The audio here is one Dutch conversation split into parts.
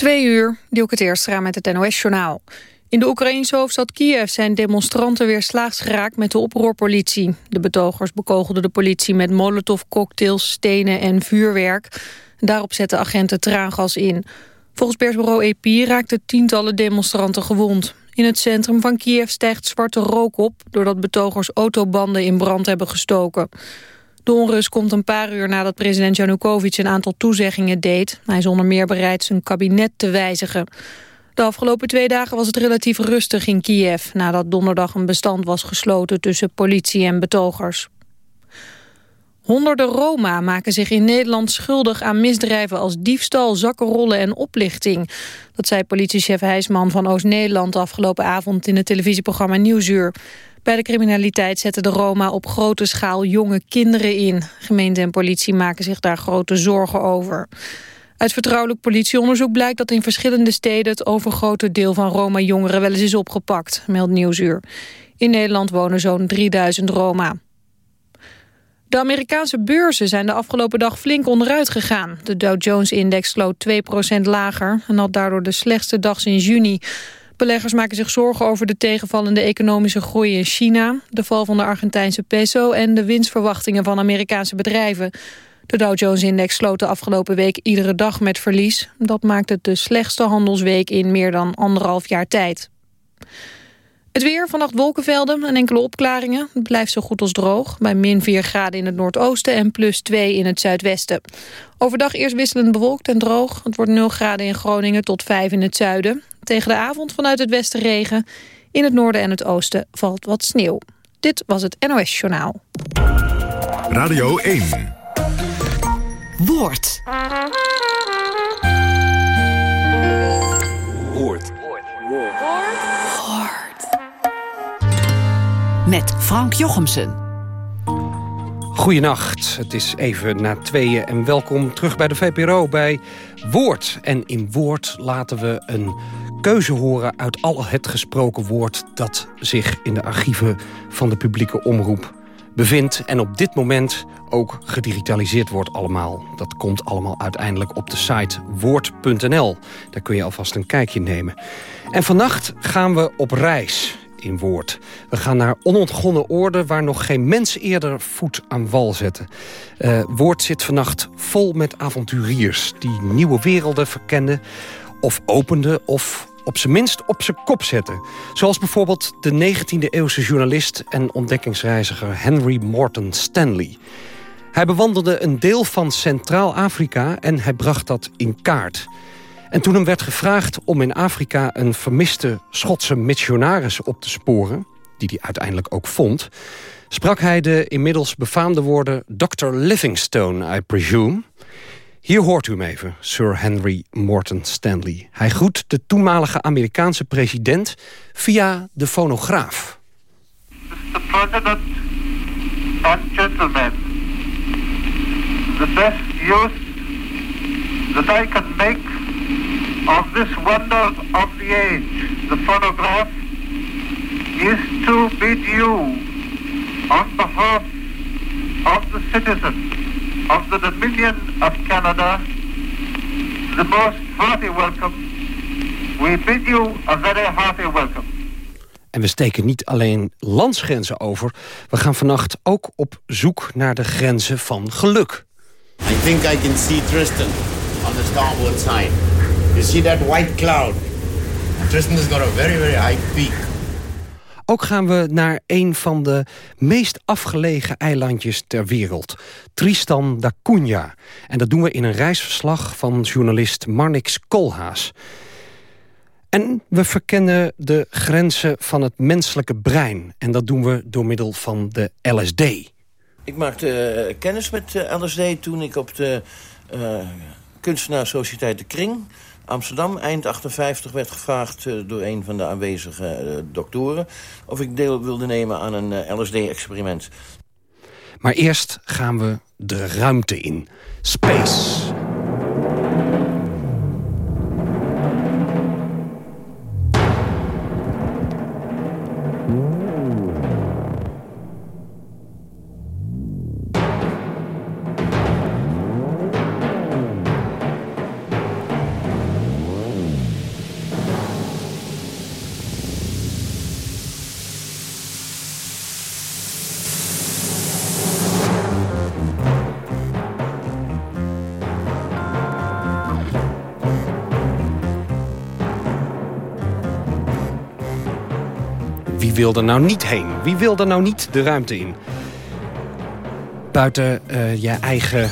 Twee uur, Dielke Teerstra met het NOS-journaal. In de Oekraïnse hoofdstad Kiev zijn demonstranten weer slaags geraakt met de oproerpolitie. De betogers bekogelden de politie met molotovcocktails, stenen en vuurwerk. Daarop zetten agenten traangas in. Volgens persbureau EP raakten tientallen demonstranten gewond. In het centrum van Kiev stijgt zwarte rook op... doordat betogers autobanden in brand hebben gestoken. De onrust komt een paar uur nadat president Janukovic een aantal toezeggingen deed. Hij is onder meer bereid zijn kabinet te wijzigen. De afgelopen twee dagen was het relatief rustig in Kiev... nadat donderdag een bestand was gesloten tussen politie en betogers. Honderden Roma maken zich in Nederland schuldig aan misdrijven als diefstal, zakkenrollen en oplichting. Dat zei politiechef Heijsman van Oost-Nederland afgelopen avond in het televisieprogramma Nieuwsuur. Bij de criminaliteit zetten de Roma op grote schaal jonge kinderen in. Gemeente en politie maken zich daar grote zorgen over. Uit vertrouwelijk politieonderzoek blijkt dat in verschillende steden... het overgrote deel van Roma-jongeren wel eens is opgepakt, meldt Nieuwsuur. In Nederland wonen zo'n 3000 Roma. De Amerikaanse beurzen zijn de afgelopen dag flink onderuit gegaan. De Dow Jones-index sloot 2% lager en had daardoor de slechtste dag sinds juni. Beleggers maken zich zorgen over de tegenvallende economische groei in China... de val van de Argentijnse peso en de winstverwachtingen van Amerikaanse bedrijven. De Dow Jones-index sloot de afgelopen week iedere dag met verlies. Dat maakt het de slechtste handelsweek in meer dan anderhalf jaar tijd. Het weer, vannacht wolkenvelden en enkele opklaringen. Het blijft zo goed als droog. Bij min 4 graden in het noordoosten en plus 2 in het zuidwesten. Overdag eerst wisselend bewolkt en droog. Het wordt 0 graden in Groningen tot 5 in het zuiden. Tegen de avond vanuit het westen regen. In het noorden en het oosten valt wat sneeuw. Dit was het NOS Journaal. Radio 1. Woord. Woord. Met Frank Jochemsen. Goedenacht, het is even na tweeën en welkom terug bij de VPRO bij Woord. En in Woord laten we een keuze horen uit al het gesproken woord... dat zich in de archieven van de publieke omroep bevindt... en op dit moment ook gedigitaliseerd wordt allemaal. Dat komt allemaal uiteindelijk op de site woord.nl. Daar kun je alvast een kijkje nemen. En vannacht gaan we op reis in Woord. We gaan naar onontgonnen oorden waar nog geen mens eerder voet aan wal zette. Uh, Woord zit vannacht vol met avonturiers... die nieuwe werelden verkenden of openden of op zijn minst op zijn kop zetten. Zoals bijvoorbeeld de 19e-eeuwse journalist en ontdekkingsreiziger Henry Morton Stanley. Hij bewandelde een deel van Centraal-Afrika en hij bracht dat in kaart. En toen hem werd gevraagd om in Afrika een vermiste Schotse missionaris op te sporen... die hij uiteindelijk ook vond... sprak hij de inmiddels befaamde woorden Dr. Livingstone, I presume... Hier hoort u hem even, Sir Henry Morton Stanley. Hij groet de toenmalige Amerikaanse president via de fonograaf. Mr. President and gentlemen, the best use that I can make of this wonder of the age, the phonograph, is to bid you on behalf of the citizens of the Dominion of Canada the most hearty welcome. We bid you a very hearty welcome. En we steken niet alleen landsgrenzen over. We gaan vannacht ook op zoek naar de grenzen van geluk. I think I can see Tristan on the starboard side. You see that white cloud? Tristan has got a very, very high peak. Ook gaan we naar een van de meest afgelegen eilandjes ter wereld. Tristan da Cunha. En dat doen we in een reisverslag van journalist Marnix Koolhaas. En we verkennen de grenzen van het menselijke brein. En dat doen we door middel van de LSD. Ik maakte uh, kennis met eh, LSD toen ik op de uh, kunstenaarssociëteit De Kring Amsterdam eind 58 werd gevraagd uh, door een van de aanwezige uh, doktoren... of ik deel wilde nemen aan een eh, LSD-experiment. Maar eerst gaan we de ruimte in. Space. Wil er nou niet heen? Wie wil er nou niet de ruimte in? Buiten uh, je eigen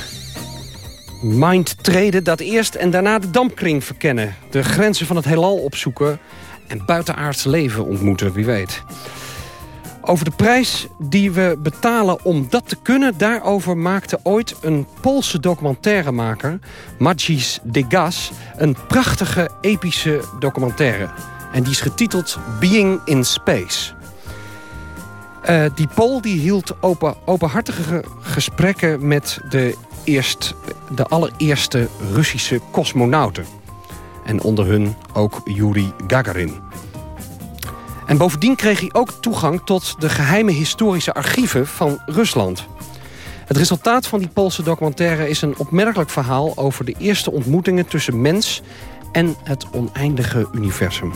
mind treden, dat eerst en daarna de dampkring verkennen. De grenzen van het heelal opzoeken en buitenaards leven ontmoeten, wie weet. Over de prijs die we betalen om dat te kunnen... daarover maakte ooit een Poolse documentairemaker... Magis Degas, een prachtige epische documentaire. En die is getiteld Being in Space. Uh, die Pool die hield open, openhartige gesprekken met de, eerst, de allereerste Russische cosmonauten. En onder hun ook Yuri Gagarin. En bovendien kreeg hij ook toegang tot de geheime historische archieven van Rusland. Het resultaat van die Poolse documentaire is een opmerkelijk verhaal... over de eerste ontmoetingen tussen mens en het oneindige universum.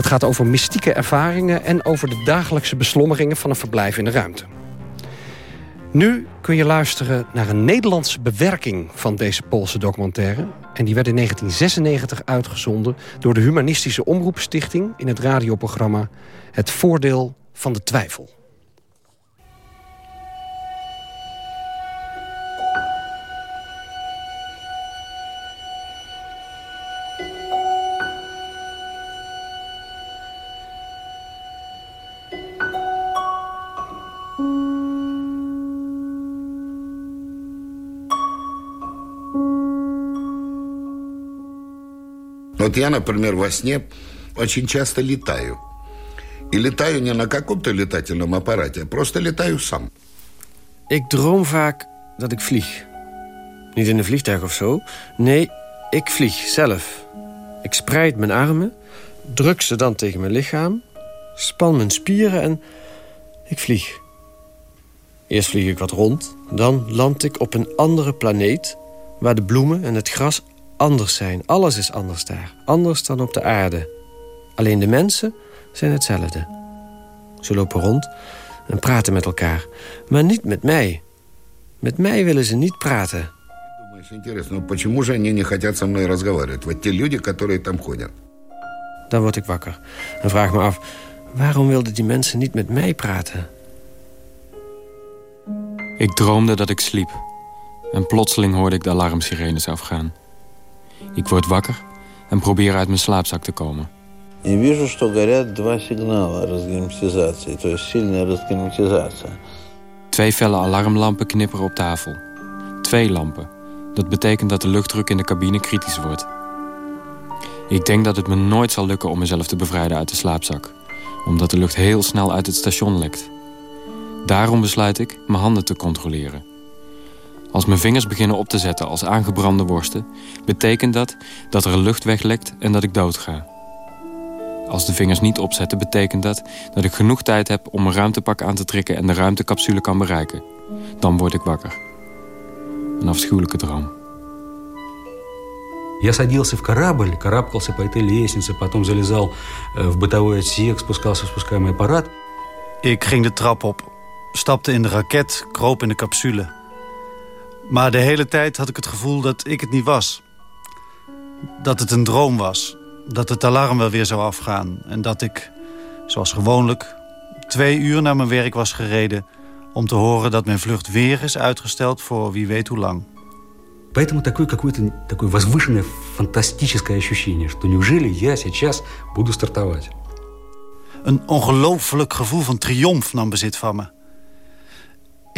Het gaat over mystieke ervaringen en over de dagelijkse beslommeringen van een verblijf in de ruimte. Nu kun je luisteren naar een Nederlandse bewerking van deze Poolse documentaire. En die werd in 1996 uitgezonden door de Humanistische Omroepstichting... in het radioprogramma Het Voordeel van de Twijfel. Вот я, например, во сне очень часто летаю. И летаю не на каком-то летательном аппарате, а просто летаю сам. Ik droom vaak dat ik vlieg. Niet in een vliegtuig of zo. Nee, ik vlieg zelf. Ik spreid mijn armen, druk ze dan tegen mijn lichaam... span mijn spieren en ik vlieg. Eerst vlieg ik wat rond, dan land ik op een andere planeet... waar de bloemen en het gras anders zijn. Alles is anders daar. Anders dan op de aarde. Alleen de mensen zijn hetzelfde. Ze lopen rond en praten met elkaar. Maar niet met mij. Met mij willen ze niet praten. Dan word ik wakker en vraag me af... waarom wilden die mensen niet met mij praten? Ik droomde dat ik sliep. En plotseling hoorde ik de alarmsirenes afgaan. Ik word wakker en probeer uit mijn slaapzak te komen. Я вижу, что горят два сигнала разгерметизации, то есть сильная разгерметизация. Twee felle alarmlampen knipperen op tafel. Twee lampen. Dat betekent dat de luchtdruk in de cabine kritisch wordt. Ik denk dat het me nooit zal lukken om mezelf te bevrijden uit de slaapzak. Omdat de lucht heel snel uit het station lekt. Daarom besluit ik mijn handen te controleren. Als mijn vingers beginnen op te zetten als aangebrande worsten... betekent dat dat er lucht weglekt en dat ik doodga. Als de vingers niet opzetten, betekent dat dat ik genoeg tijd heb... om een ruimtepak aan te trekken en de ruimtecapsule kan bereiken. Dan word ik wakker. Een afschuwelijke droom. Я садился в корабль, карабкался по этой лестнице, потом залезал э, в бытовой отсек, спускался в спускаемый аппарат. Ik ging de trap op, stapte in de raket, kroop in de capsule. Maar de hele tijd had ik het gevoel dat ik het niet was. Dat het een droom was. Dat het alarm wel weer zou afgaan. En dat ik, zoals gewoonlijk, twee uur naar mijn werk was gereden... om te horen dat mijn vlucht weer is uitgesteld voor wie weet hoe lang. Поэтому такое какое-то такое возвышенное фантастическое ощущение, что неужели я сейчас буду стартовать. Een ongelooflijk gevoel van triomf nam bezit van me.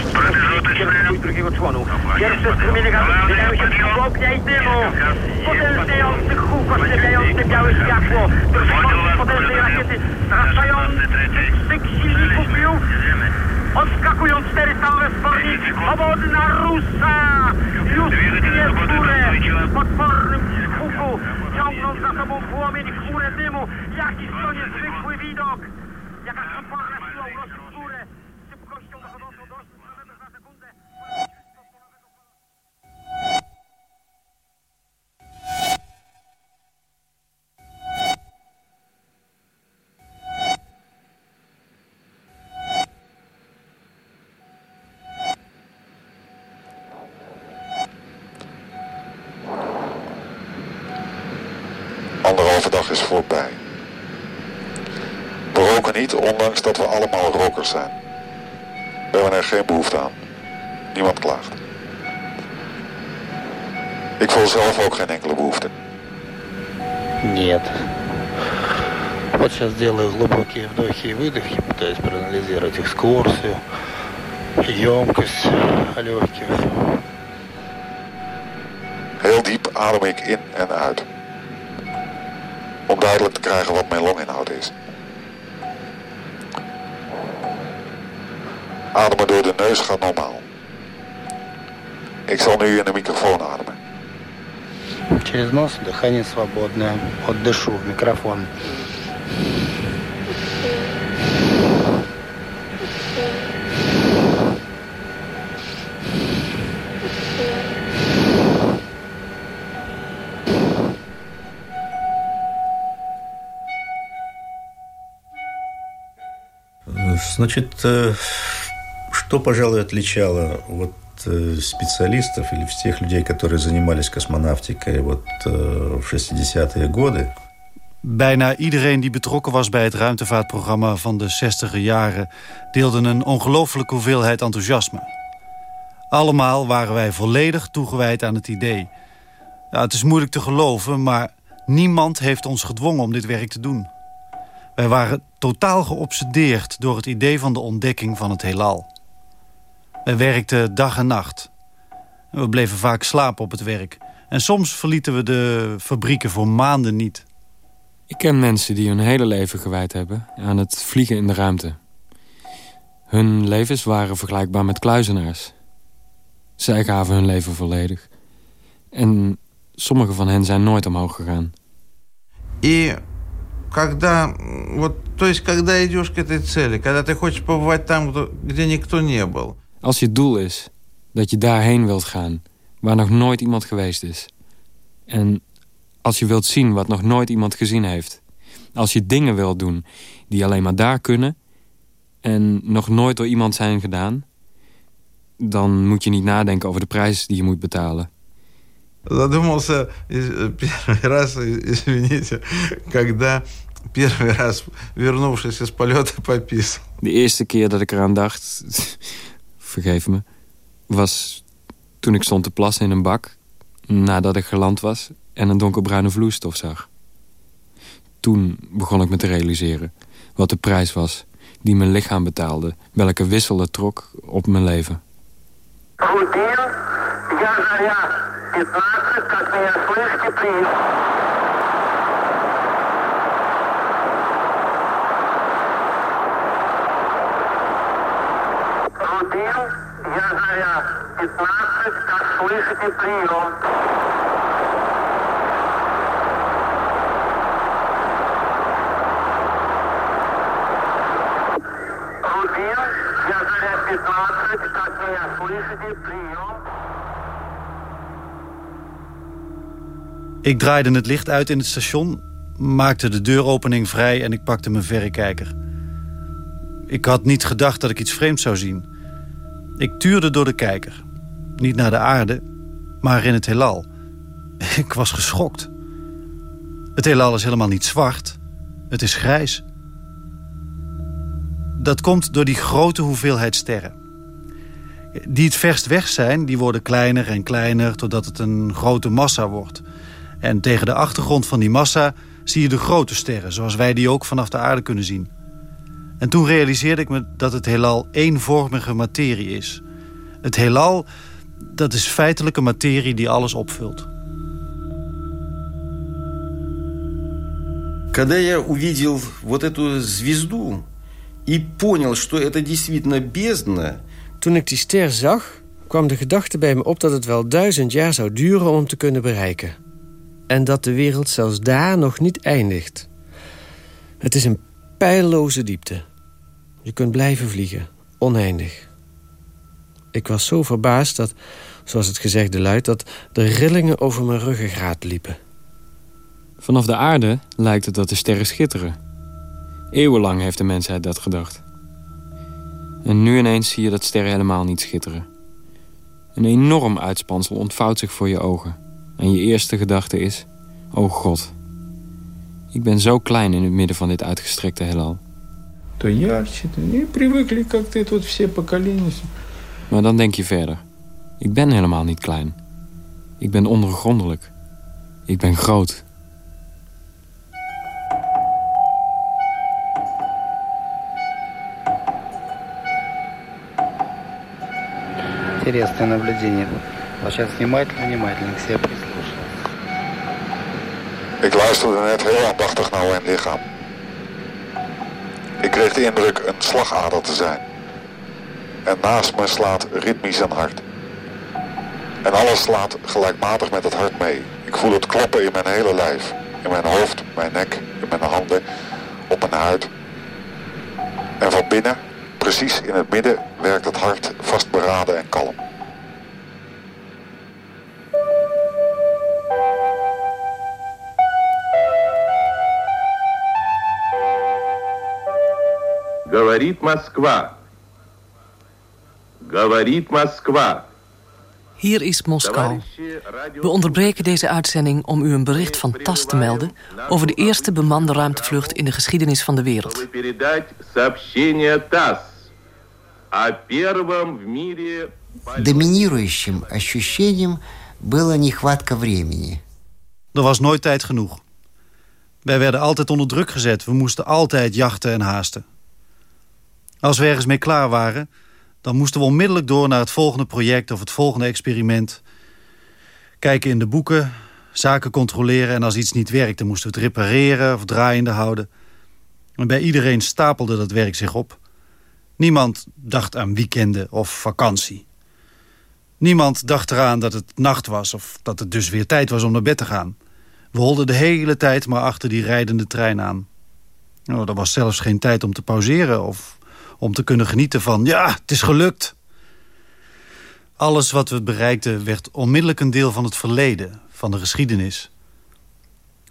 30 drugiego członu. Pierwsze strumienie gazu zmieniają się w ognia i dymu. Potężniejący huk oślepiający białe światło. Drżący potężnej rakiety. Narastający krzyk silników bił. Odskakują cztery stalowe sporni. Obodna rusza! Już bije w górę. W potwornym huku. Ciągnąc za sobą płomień chmurę dymu. Jakiż to niezwykły widok. Anderhalve ondanks dat we allemaal rokers zijn. We hebben er geen behoefte aan. Niemand klaagt. Ik voel zelf ook geen enkele behoefte. Нет. Вот сейчас делаю глубокие вдохи и выдохи, пытаюсь проанализировать их скоростью, емкость легких. Heel diep adem ik in en uit. Om duidelijk te krijgen wat mijn longinhoud is. Ademen door de neus gaat normaal. Ik zal nu in de microfoon ademen. Через нос дыхание свободное. Вот дышу в микрофон. Значит, э, что, пожалуй, отличало вот э, специалистов или всех людей, которые занимались космонавтикой вот э, в 60-е годы? Bijna iedereen die betrokken was bij het ruimtevaartprogramma van de 60er jaren... deelde een ongelooflijke hoeveelheid enthousiasme. Allemaal waren wij volledig toegewijd aan het idee. Ja, het is moeilijk te geloven, maar niemand heeft ons gedwongen om dit werk te doen. Wij waren totaal geobsedeerd door het idee van de ontdekking van het heelal. Wij werkten dag en nacht. We bleven vaak slapen op het werk. En soms verlieten we de fabrieken voor maanden niet. Ik ken mensen die hun hele leven gewijd hebben aan het vliegen in de ruimte. Hun levens waren vergelijkbaar met kluizenaars. Zij gaven hun leven volledig. En sommige van hen zijn nooit omhoog gegaan. И когда, вот, то есть, когда идешь к этой цели, когда ты хочешь побывать там, где никто не был. Als je doel is dat je daarheen wilt gaan, waar nog nooit iemand geweest is. En als je wilt zien wat nog nooit iemand gezien heeft. Als je dingen wilt doen die alleen maar daar kunnen... en nog nooit door iemand zijn gedaan... dan moet je niet nadenken over de prijs die je moet betalen. Задумался первый раз, извините, когда первый раз, вернувшись из полета, пописал. De eerste keer dat ik eraan dacht, me... was toen ik stond te plassen in een bak... nadat ik geland was en een donkerbruine vloeistof zag. Toen begon ik me te realiseren wat de prijs was... die mijn lichaam betaalde, welke wissel het trok op mijn leven. Goed deal. Ja, ja. Die plaatsen, dat meer vluchten, я Заря, 15, как слышите, прием. Рубин, я Заря, 15, как меня слышите, прием. Ik draaide het licht uit in het station, maakte de deuropening vrij en ik pakte mijn verrekijker. Ik had niet gedacht dat ik iets vreemds zou zien. Ik tuurde door de kijker. Niet naar de aarde, maar in het heelal. Ik was geschokt. Het heelal is helemaal niet zwart. Het is grijs. Dat komt door die grote hoeveelheid sterren. Die het verst weg zijn, die worden kleiner en kleiner... totdat het een grote massa wordt... En tegen de achtergrond van die massa zie je de grote sterren... zoals wij die ook vanaf de aarde kunnen zien. En toen realiseerde ik me dat het heelal eenvormige materie is. Het heelal, dat is feitelijke materie die alles opvult. Когда я увидел вот эту звезду и понял, что это действительно бездна... Toen ik die ster zag, kwam de gedachte bij me op dat het wel duizend jaar zou duren om hem te kunnen bereiken en dat de wereld zelfs daar nog niet eindigt. Het is een pijlloze diepte. Je kunt blijven vliegen, oneindig. Ik was zo verbaasd dat, zoals het gezegde luidt... dat de rillingen over mijn ruggengraat liepen. Vanaf de aarde lijkt het dat de sterren schitteren. Eeuwenlang heeft de mensheid dat gedacht. En nu ineens zie je dat sterren helemaal niet schitteren. Een enorm uitspansel ontvouwt zich voor je ogen. En je eerste gedachte is... Oh God, ik ben zo klein in het midden van dit uitgestrekte heelal То ярче, то не привыкли как-то тут все поколения. Maar dan denk je verder. Ik ben helemaal niet klein. Ik ben ondoorgrondelijk. Ik ben groot. Интересное наблюдение. Вот сейчас внимательно, внимательно к себе прислушался. Ik luisterde net heel aandachtig naar mijn lichaam. Kreeg de indruk een slagader te zijn. En naast me slaat ritmisch een hart. En alles slaat gelijkmatig met het hart mee. Ik voel het kloppen in mijn hele lijf. In mijn hoofd, mijn nek, in mijn handen, op mijn huid. En van binnen, precies in het midden, werkt het hart vastberaden en kalm. Говорит Москва. Говорит Москва. Hier is Moskou. We onderbreken deze uitzending om u een bericht van TAS te melden... over de eerste bemande ruimtevlucht in de geschiedenis van de wereld. Передать сообщение ТАСС о первом в мире... Доминирующим ощущением была нехватка времени. Er was nooit tijd genoeg. Wij werden altijd onder druk gezet. We moesten altijd jachten en haasten. Als we ergens mee klaar waren... dan moesten we onmiddellijk door naar het volgende project... of het volgende experiment. Kijken in de boeken, zaken controleren... en als iets niet werkte moesten we het repareren of draaiende houden. En bij iedereen stapelde dat werk zich op. Niemand dacht aan weekenden of vakantie. Niemand dacht eraan dat het nacht was... of dat het dus weer tijd was om naar bed te gaan. We holden de hele tijd maar achter die rijdende trein aan. Nou, er was zelfs geen tijd om te pauzeren... of om te kunnen genieten van, ja, het is gelukt. Alles wat we bereikten werd onmiddellijk een deel van het verleden, van de geschiedenis.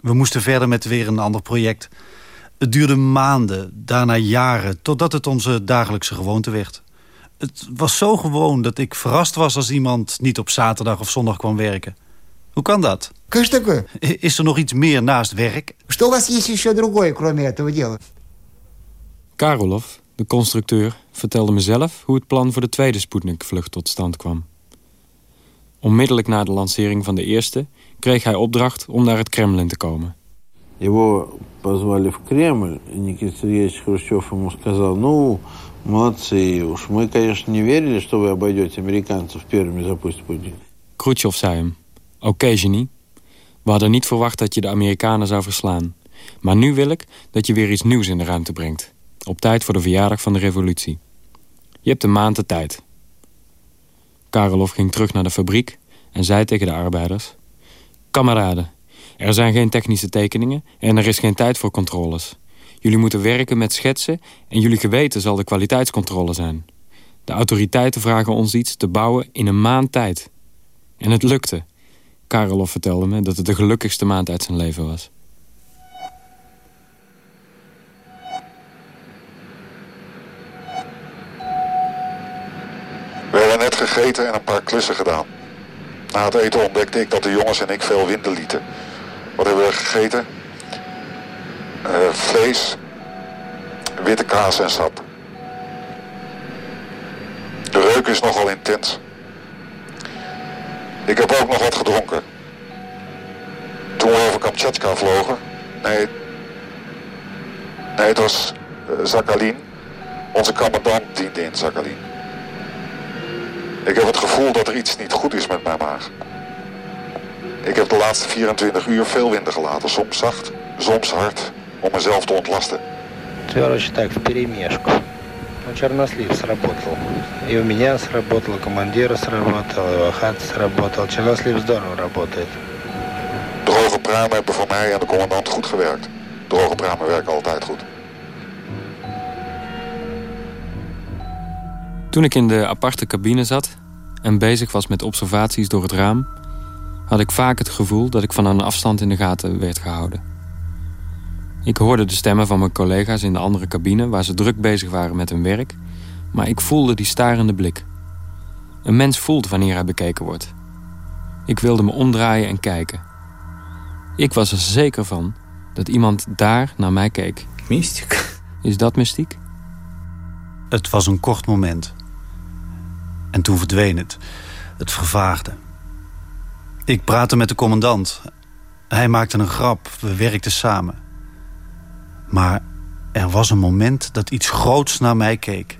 We moesten verder met weer een ander project. Het duurde maanden, daarna jaren, totdat het onze dagelijkse gewoonte werd. Het was zo gewoon dat ik verrast was als iemand niet op zaterdag of zondag kwam werken. Hoe kan dat? Is er nog iets meer naast werk? Что у вас есть еще другое, кроме этого дела? Karolov, de constructeur, vertelde mezelf hoe het plan voor de tweede Sputnik-vlucht tot stand kwam. Onmiddellijk na de lancering van de eerste kreeg hij opdracht om naar het Kremlin te komen. Его позвали в Кремль, и Никита Сергеевич Хрущев ему сказал, ну, молодцы, уж мы, конечно, не верили, что вы обойдете американцев первыми запустите Спутник. Khrushchev zei hem, oké genie, we hadden niet verwacht dat je de Amerikanen zou verslaan. Maar nu wil ik dat je weer iets nieuws in de ruimte brengt. Op tijd voor de verjaardag van de revolutie. Je hebt een maand de tijd. Karelov ging terug naar de fabriek en zei tegen de arbeiders... Kameraden, er zijn geen technische tekeningen en er is geen tijd voor controles. Jullie moeten werken met schetsen en jullie geweten zal de kwaliteitscontrole zijn. De autoriteiten vragen ons iets te bouwen in een maand tijd. En het lukte. Karelov vertelde me dat het de gelukkigste maand uit zijn leven was. Gegeten en een paar klussen gedaan. Na het eten ontdekte ik dat de jongens en ik veel winden lieten. Wat hebben we gegeten? Eh, vlees, witte kaas en sap. De reuk is nogal intens. Ik heb ook nog wat gedronken. Toen we over Kamchatka vlogen, nee, nee het was uh. Onze commandant diende in Zakhalin. Ik heb het gevoel dat er iets niet goed is met mijn maag. Ik heb de laatste 24 uur veel winden gelaten, soms zacht, soms hard, om mezelf te ontlasten. Короче, так, вперемешку. Ну, чернослив сработал. И у меня сработал, командира сработал, и у Ахат сработал. Чернослив здорово работает. Droge pruimen hebben voor mij en de commandant goed gewerkt. Droge pruimen werken altijd goed. Toen ik in de aparte cabine zat en bezig was met observaties door het raam... had ik vaak het gevoel dat ik van een afstand in de gaten werd gehouden. Ik hoorde de stemmen van mijn collega's in de andere cabine... waar ze druk bezig waren met hun werk... maar ik voelde die starende blik. Een mens voelt wanneer hij bekeken wordt. Ik wilde me omdraaien en kijken. Ik was er zeker van dat iemand daar naar mij keek. Mystiek. Is dat mystiek? Het was een kort moment. En toen verdween het. Het vervaagde. Ik praatte met de commandant. Hij maakte een grap. We werkten samen. Maar er was een moment dat iets groots naar mij keek.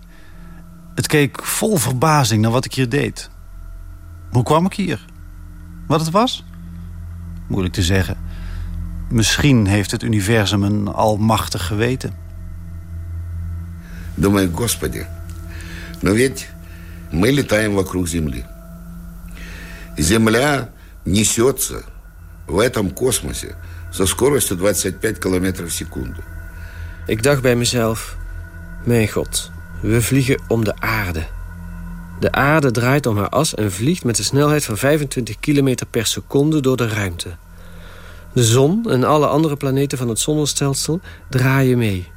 Het keek vol verbazing naar wat ik hier deed. Hoe kwam ik hier? Wat het was? Moeilijk te zeggen. Misschien heeft het universum een almachtig geweten. Думаю, Господи, но ведь мы летаем вокруг Земли. Земля несется в этом космосе со скоростью 25 километров в секунду. Ik dacht bij mezelf, mijn god, we vliegen om de aarde. De aarde draait om haar as en vliegt met een snelheid van 25 km per seconde door de ruimte. De zon en alle andere planeten van het zonnestelsel draaien mee.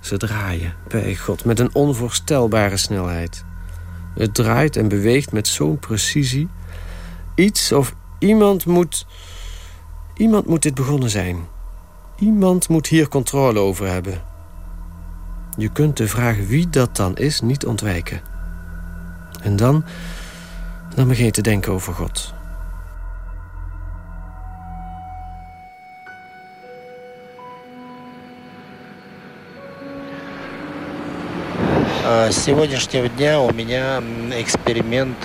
Ze draaien, bij God, met een onvoorstelbare snelheid. Het draait en beweegt met zo'n precisie. Iets of iemand moet... Iemand moet dit begonnen zijn. Iemand moet hier controle over hebben. Je kunt de vraag wie dat dan is niet ontwijken. En dan... dan begin je te denken over God. С сегодняшнего дня у меня м, эксперимент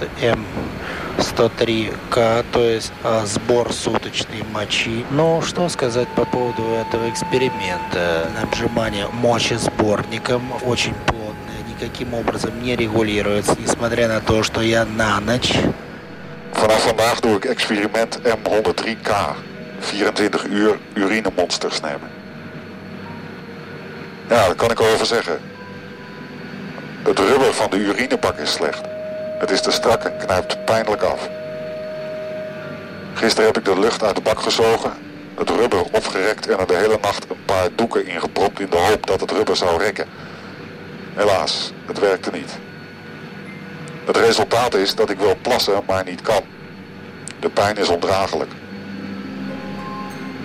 М103К, то есть а, сбор суточной мочи. Ну, что сказать по поводу этого эксперимента? Отжимание мочи сборником очень плотное, никаким образом не регулируется, несмотря на то, что я на ночь. Vanaf vandaag doe ik experiment M103K. 24 uur urinemonsters nemen. Ja, daar kan ik over zeggen. Het rubber van de urinebak is slecht. Het is te strak en knijpt pijnlijk af. Gisteren heb ik de lucht uit de bak gezogen, het rubber opgerekt en er de hele nacht een paar doeken ingepropt in de hoop dat het rubber zou rekken. Helaas, het werkte niet. Het resultaat is dat ik wil plassen, maar niet kan. De pijn is ondraaglijk.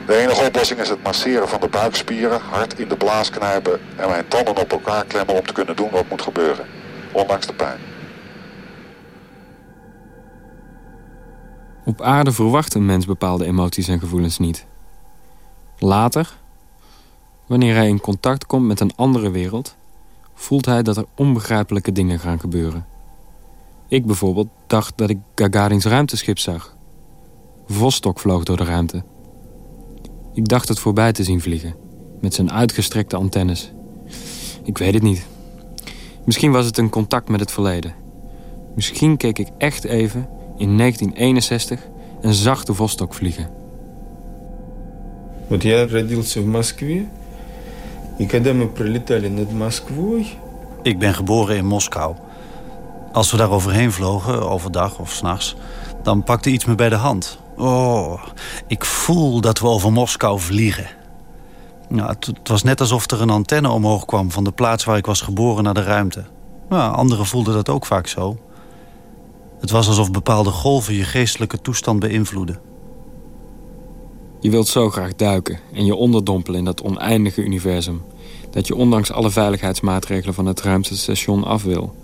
De enige oplossing is het masseren van de buikspieren, hard in de blaas knijpen en mijn tanden op elkaar klemmen om te kunnen doen wat moet gebeuren. Ondanks de pijn. Op aarde verwacht een mens bepaalde emoties en gevoelens niet. Later, wanneer hij in contact komt met een andere wereld... voelt hij dat er onbegrijpelijke dingen gaan gebeuren. Ik bijvoorbeeld dacht dat ik Gagarins ruimteschip zag. Vostok vloog door de ruimte. Ik dacht het voorbij te zien vliegen, met zijn uitgestrekte antennes. Ik weet het niet. Misschien was het een contact met het verleden. Misschien keek ik echt even in 1961 en zag de Vostok vliegen. Вот я родился в Москве, и когда мы пролетали над Москвой, Ik ben geboren in Moskou. Als we daar overheen vlogen, overdag of s'nachts... dan pakte iets me bij de hand. Oh, ik voel dat we over Moskou vliegen. Het, het was net alsof er een antenne omhoog kwam... van de plaats waar ik was geboren naar de ruimte. Nou, anderen voelden dat ook vaak zo. Het was alsof bepaalde golven je geestelijke toestand beïnvloeden. Je wilt zo graag duiken en je onderdompelen in dat oneindige universum... dat je ondanks alle veiligheidsmaatregelen van het ruimtestation af wil.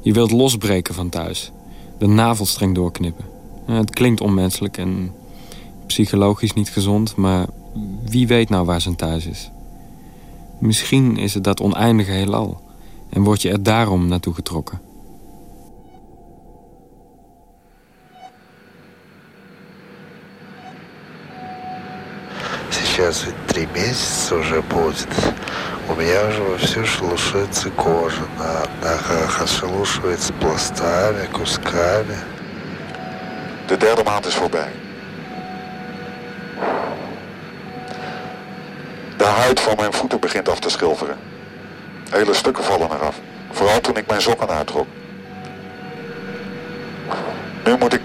Je wilt losbreken van thuis, de navelstreng doorknippen. Ja, het klinkt onmenselijk en psychologisch niet gezond... maar wie weet nou waar zijn thuis is? Misschien is het dat oneindige heelal... en word je er daarom naartoe getrokken. Сейчас ведь три месяца уже будет. У меня уже все шелушится кожа. На ногах шелушивается пластами, кусками. De derde maand is voorbij. De huid van mijn voeten begint af te schilferen. Hele stukken vallen eraf. Vooral toen ik mijn sokken uittrok. Nu moet ik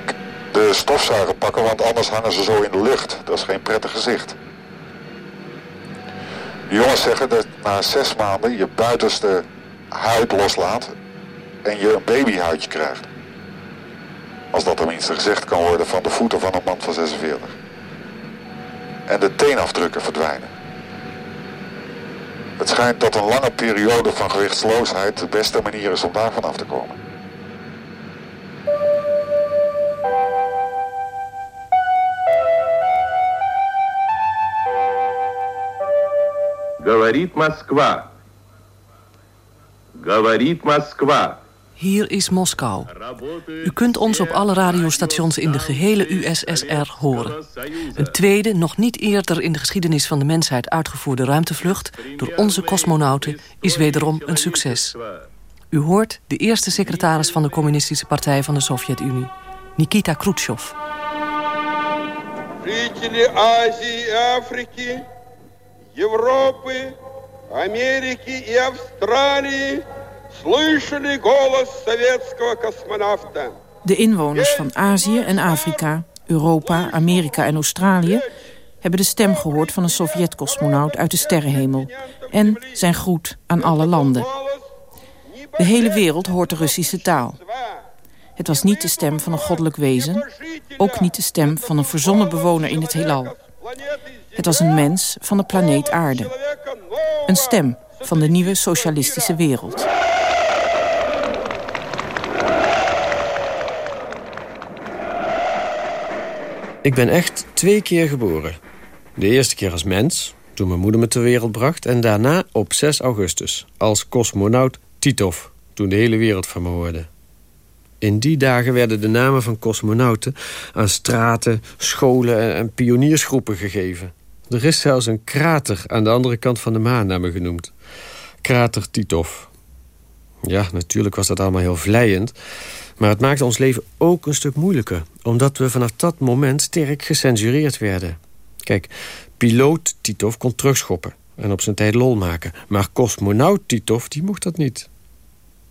de stofzuiger pakken, want anders hangen ze zo in de lucht. Dat is geen prettig gezicht. De jongens zeggen dat na zes maanden je buitenste huid loslaat en je een babyhuidje krijgt. Als dat tenminste gezegd kan worden van de voeten van een man van 46. En de teenafdrukken verdwijnen. Het schijnt dat een lange periode van gewichtsloosheid de beste manier is om daarvan af te komen. Говорит Москва. Говорит Москва. Hier is Moskou. U kunt ons op alle radiostations in de gehele USSR horen. Een tweede, nog niet eerder in de geschiedenis van de mensheid uitgevoerde ruimtevlucht... door onze cosmonauten is wederom een succes. U hoort de eerste secretaris van de Communistische Partij van de Sovjet-Unie, Nikita Khrushchev. Жители Азии и Африки, Европы, Америки и Австралии слышали голос советского космонавта. De inwoners van Azië en Afrika, Europa, Amerika en Australië... hebben de stem gehoord van een Sovjet-cosmonaut uit de sterrenhemel... en zijn groet aan alle landen. De hele wereld hoort de Russische taal. Het was niet de stem van een goddelijk wezen... ook niet de stem van een verzonnen bewoner in het heelal. Het was een mens van de planeet aarde. Een stem van de nieuwe socialistische wereld. Ik ben echt twee keer geboren. De eerste keer als mens, toen mijn moeder me ter wereld bracht... en daarna op 6 augustus, als cosmonaut Titov... toen de hele wereld van me hoorde. In die dagen werden de namen van cosmonauten... aan straten, scholen en pioniersgroepen gegeven. Er is zelfs een krater aan de andere kant van de maan naar me genoemd. Krater Titov. Ja, natuurlijk was dat allemaal heel vlijend... Maar het maakte ons leven ook een stuk moeilijker. Omdat we vanaf dat moment sterk gecensureerd werden. Kijk, piloot Titov kon terugschoppen en op zijn tijd lol maken. Maar cosmonaut Titov, die mocht dat niet.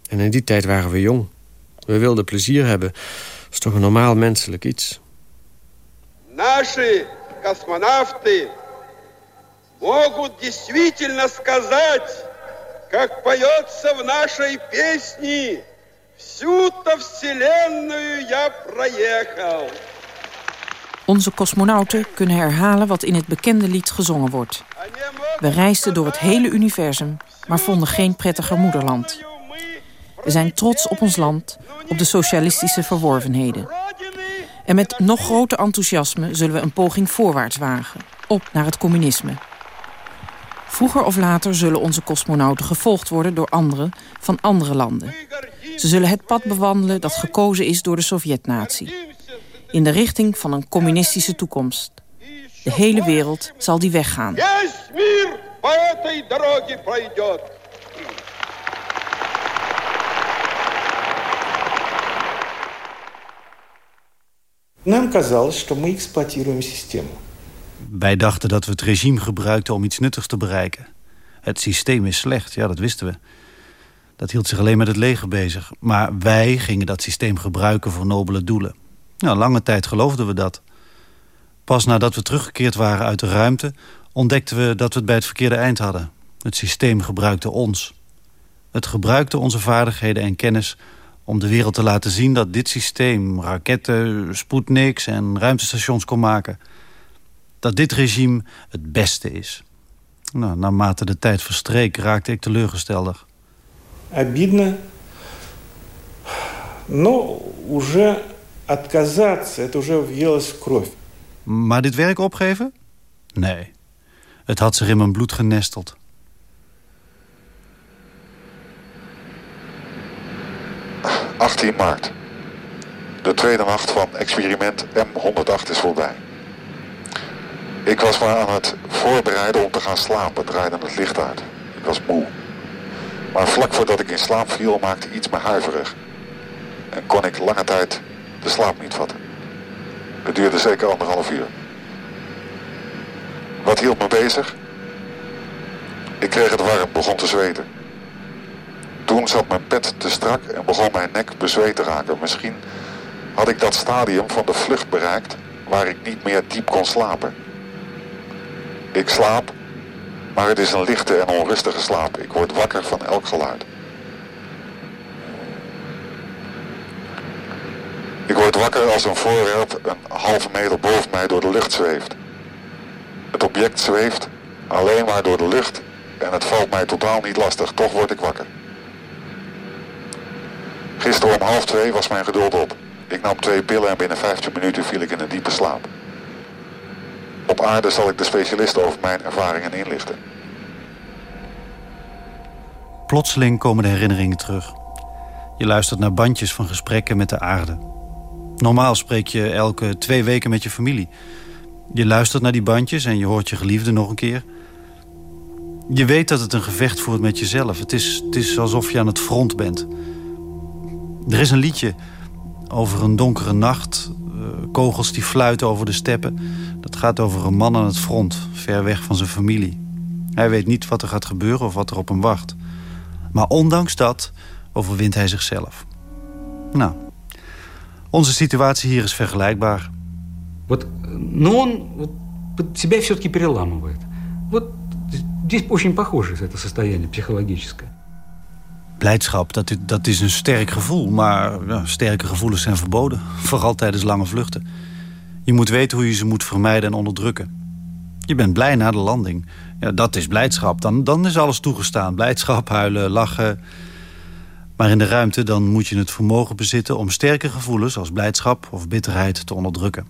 En in die tijd waren we jong. We wilden plezier hebben. Dat is toch een normaal menselijk iets. Наши космонавты могут действительно сказать, как поется в нашей песне Всю-то вселенную я проехал. Onze cosmonauten kunnen herhalen wat in het bekende lied gezongen wordt. We reisden door het hele universum, maar vonden geen prettiger moederland. We zijn trots op ons land, op de socialistische verworvenheden. En met nog groter enthousiasme zullen we een poging voorwaarts wagen. Op naar het communisme. Vroeger of later zullen onze cosmonauten gevolgd worden door anderen van andere landen. Ze zullen het pad bewandelen dat gekozen is door de Sovjetnatie. In de richting van een communistische toekomst. De hele wereld zal die weggaan. Нам казалось, что мы эксплуатируем систему. Wij dachten dat we het regime gebruikten om iets nuttigs te bereiken. Het systeem is slecht, ja, dat wisten we. Dat hield zich alleen met het leger bezig. Maar wij gingen dat systeem gebruiken voor nobele doelen. Nou, lange tijd geloofden we dat. Pas nadat we teruggekeerd waren uit de ruimte... ontdekten we dat we het bij het verkeerde eind hadden. Het systeem gebruikte ons. Het gebruikte onze vaardigheden en kennis om de wereld te laten zien dat dit systeem... raketten, Sputniks en ruimtestations kon maken Dat dit regime het beste is. Nou, naarmate de tijd verstreek raakte ik teleurgestelder. Обидно. Но уже отказаться, это уже въелось в кровь. Maar dit werk opgeven? Nee. Het had zich in mijn bloed genesteld. ...18 maart. De tweede nacht van experiment M108 is voorbij. Ik was maar aan het voorbereiden om te gaan slapen, draaide het licht uit. Ik was moe. Maar vlak voordat ik in slaap viel maakte iets me huiverig. En kon ik lange tijd de slaap niet vatten. Het duurde zeker anderhalf uur. Wat hield me bezig? Ik kreeg het warm, begon te zweten. Toen zat mijn pet te strak en begon mijn nek bezweet te raken. Misschien had ik dat stadium van de vlucht bereikt waar ik niet meer diep kon slapen. Ik slaap, maar het is een lichte en onrustige slaap. Ik word wakker van elk geluid. Ik word wakker als een voorwerp een halve meter boven mij door de lucht zweeft. Het object zweeft alleen maar door de lucht en het valt mij totaal niet lastig. Toch word ik wakker. Gisteren om half twee was mijn geduld op. Ik nam twee pillen en binnen 15 minuten viel ik in een diepe slaap. Op aarde zal ik de specialisten over mijn ervaringen inlichten. Plotseling komen de herinneringen terug. Je luistert naar bandjes van gesprekken met de aarde. Normaal spreek je elke twee weken met je familie. Je luistert naar die bandjes en je hoort je geliefde nog een keer. Je weet dat het een gevecht voert met jezelf. Het is, het is alsof je aan het front bent. Er is een liedje over een donkere nacht. Uh, kogels die fluiten over de steppen. Dat gaat over een man aan het front, ver weg van zijn familie. Hij weet niet wat er gaat gebeuren of wat er op hem wacht. Maar ondanks dat overwint hij zichzelf. Nou, onze situatie hier is vergelijkbaar. Вот, но он вот, себя все-таки переламывает. Вот здесь очень похоже это состояние психологическое. Blijdschap, dat, dat is een sterk gevoel. Maar ja, sterke gevoelens zijn verboden. Vooral tijdens lange vluchten. Je moet weten hoe je ze moet vermijden en onderdrukken. Je bent blij na de landing. Ja, dat is blijdschap. Dan, dan is alles toegestaan. Blijdschap, huilen, lachen. Maar in de ruimte dan moet je het vermogen bezitten... om sterke gevoelens als blijdschap of bitterheid te onderdrukken.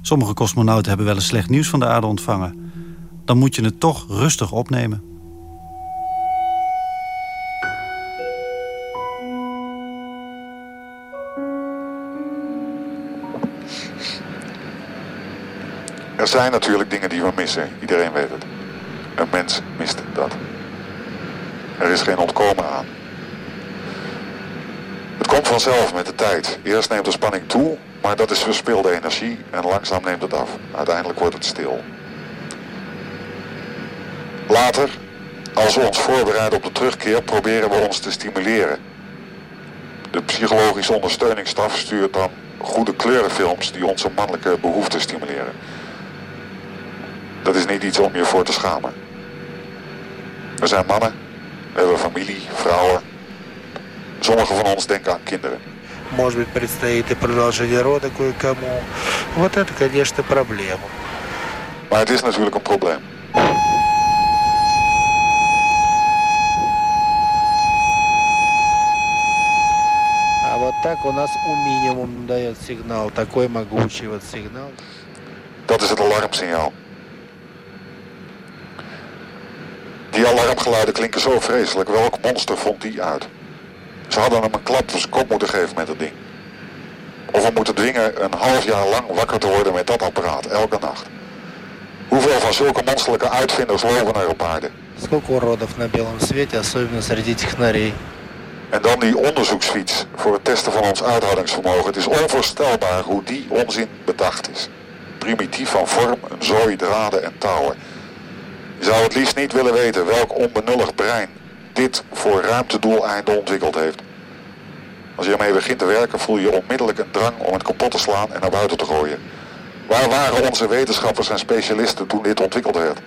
Sommige cosmonauten hebben wel eens slecht nieuws van de aarde ontvangen. Dan moet je het toch rustig opnemen. Er zijn natuurlijk dingen die we missen. Iedereen weet het. Een mens mist dat. Er is geen ontkomen aan. Het komt vanzelf met de tijd. Eerst neemt de spanning toe, maar dat is verspilde energie en langzaam neemt het af. Uiteindelijk wordt het stil. Later, als we ons voorbereiden op de terugkeer, proberen we ons te stimuleren. De psychologische ondersteuningsstaf stuurt dan goede kleurenfilms die onze mannelijke behoeften stimuleren. Dat is niet iets om je voor te schamen. We zijn mannen, we hebben familie, vrouwen. Sommigen van ons denken aan kinderen. Может быть, предстоит и продолжение рода кое-кому. Вот это, конечно, проблема. Maar het is natuurlijk een probleem. А вот так у нас у минимум дает сигнал, такой могучий вот сигнал. Dat is het alarmsignaal. Die alarmgeluiden klinken zo vreselijk. Welk monster vond die uit? Ze hadden hem een klap voor zijn kop moeten geven met dat ding. Of we moeten dwingen een half jaar lang wakker te worden met dat apparaat, elke nacht. Hoeveel van zulke monsterlijke uitvinders lopen er op aarde? Сколько уродов на белом свете, особенно среди технарей. En dan die onderzoeksfiets voor het testen van ons uithoudingsvermogen. Het is onvoorstelbaar hoe die onzin bedacht is. Primitief van vorm, een zooi draden en touwen. Zou het liefst niet willen weten welk onbenullig brein dit voor ruimtedoeleinden ontwikkeld heeft. Als je ermee begint te werken voel je onmiddellijk een drang om het kapot te slaan en naar buiten te gooien. Waar waren onze wetenschappers en specialisten toen dit ontwikkeld werd?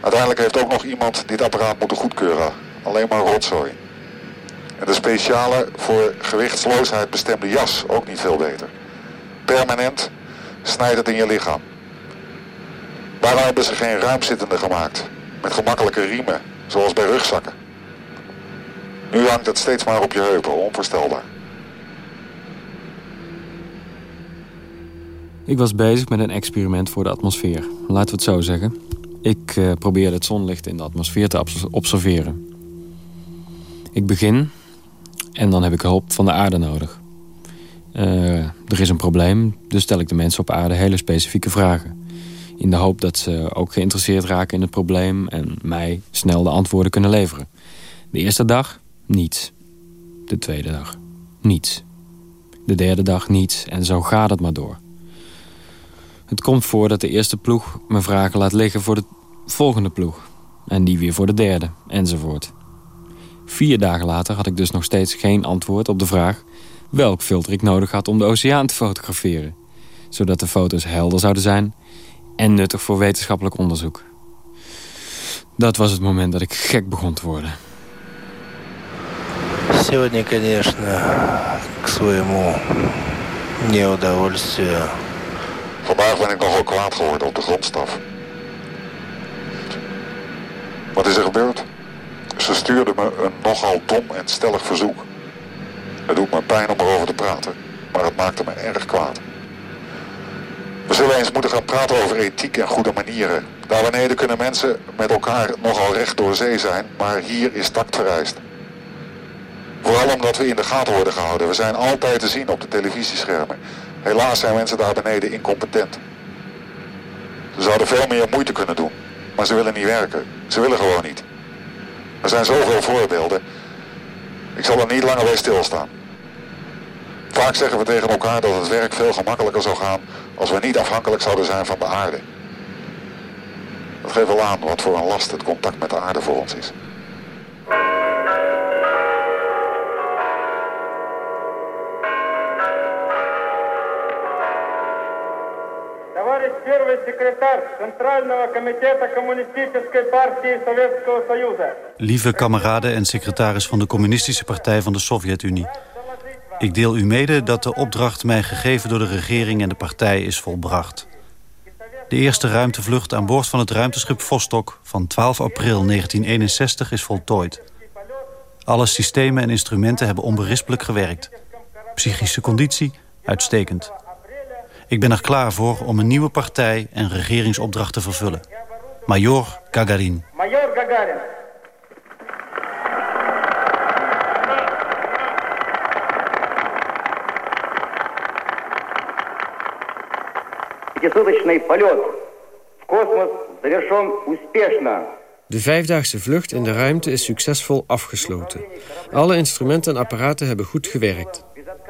Uiteindelijk heeft ook nog iemand dit apparaat moeten goedkeuren. Alleen maar rotzooi. En de speciale voor gewichtsloosheid bestemde jas ook niet veel beter. Permanent snijdt het in je lichaam. Waarom hebben ze geen ruimzittende gemaakt? Met gemakkelijke riemen, zoals bij rugzakken. Nu hangt het steeds maar op je heupen, onvoorstelbaar. Ik was bezig met een experiment voor de atmosfeer. Laten we het zo zeggen. Ik uh, probeerde het zonlicht in de atmosfeer te observeren. Ik begin en dan heb ik hulp van de aarde nodig. Uh, er is een probleem, dus stel ik de mensen op aarde hele specifieke vragen. In de hoop dat ze ook geïnteresseerd raken in het probleem... en mij snel de antwoorden kunnen leveren. De eerste dag, niets. De tweede dag, niets. De derde dag, niets. En zo gaat het maar door. Het komt voor dat de eerste ploeg mijn vragen laat liggen voor de volgende ploeg. En die weer voor de derde, enzovoort. Vier dagen later had ik dus nog steeds geen antwoord op de vraag... welk filter ik nodig had om de oceaan te fotograferen. Zodat de foto's helder zouden zijn en nuttig voor wetenschappelijk onderzoek. Dat was het moment dat ik gek begon te worden. Сегодня, конечно, к своему неудовольствию. Vandaag ben ik nogal kwaad geworden op de grondstaf. Wat is er gebeurd? Ze stuurde me een nogal dom en stellig verzoek. Het doet me pijn om erover te praten, maar het maakte me erg kwaad. We zullen eens moeten gaan praten over ethiek en goede manieren. Daar beneden kunnen mensen met elkaar nogal recht door zee zijn, maar hier is tact vereist. Vooral omdat we in de gaten worden gehouden. We zijn altijd te zien op de televisieschermen. Helaas zijn mensen daar beneden incompetent. Ze zouden veel meer moeite kunnen doen, maar ze willen niet werken. Ze willen gewoon niet. Er zijn zoveel voorbeelden. Ik zal er niet langer bij stilstaan. Vaak zeggen we tegen elkaar dat het werk veel gemakkelijker zou gaan als we niet afhankelijk zouden zijn van de aarde. Dat geeft wel aan wat voor een last het contact met de aarde voor ons is. Товарищ первый секретарь Центрального комитета Коммунистической партии Советского Союза. Lieve kameraden en secretaris van de Communistische Partij van de Sovjet-Unie. Ik deel u mede dat de opdracht mij gegeven door de regering en de partij is volbracht. De eerste ruimtevlucht aan boord van het ruimteschip Vostok van 12 april 1961 is voltooid. Alle systemen en instrumenten hebben onberispelijk gewerkt. Psychische conditie uitstekend. Ik ben er klaar voor om een nieuwe partij en regeringsopdracht te vervullen. Major Gagarin. Major Gagarin. Пятисуточный полет в космос завершен успешно. De vijfdaagse vlucht in de ruimte is succesvol afgesloten. Alle instrumenten en apparaten hebben goed gewerkt.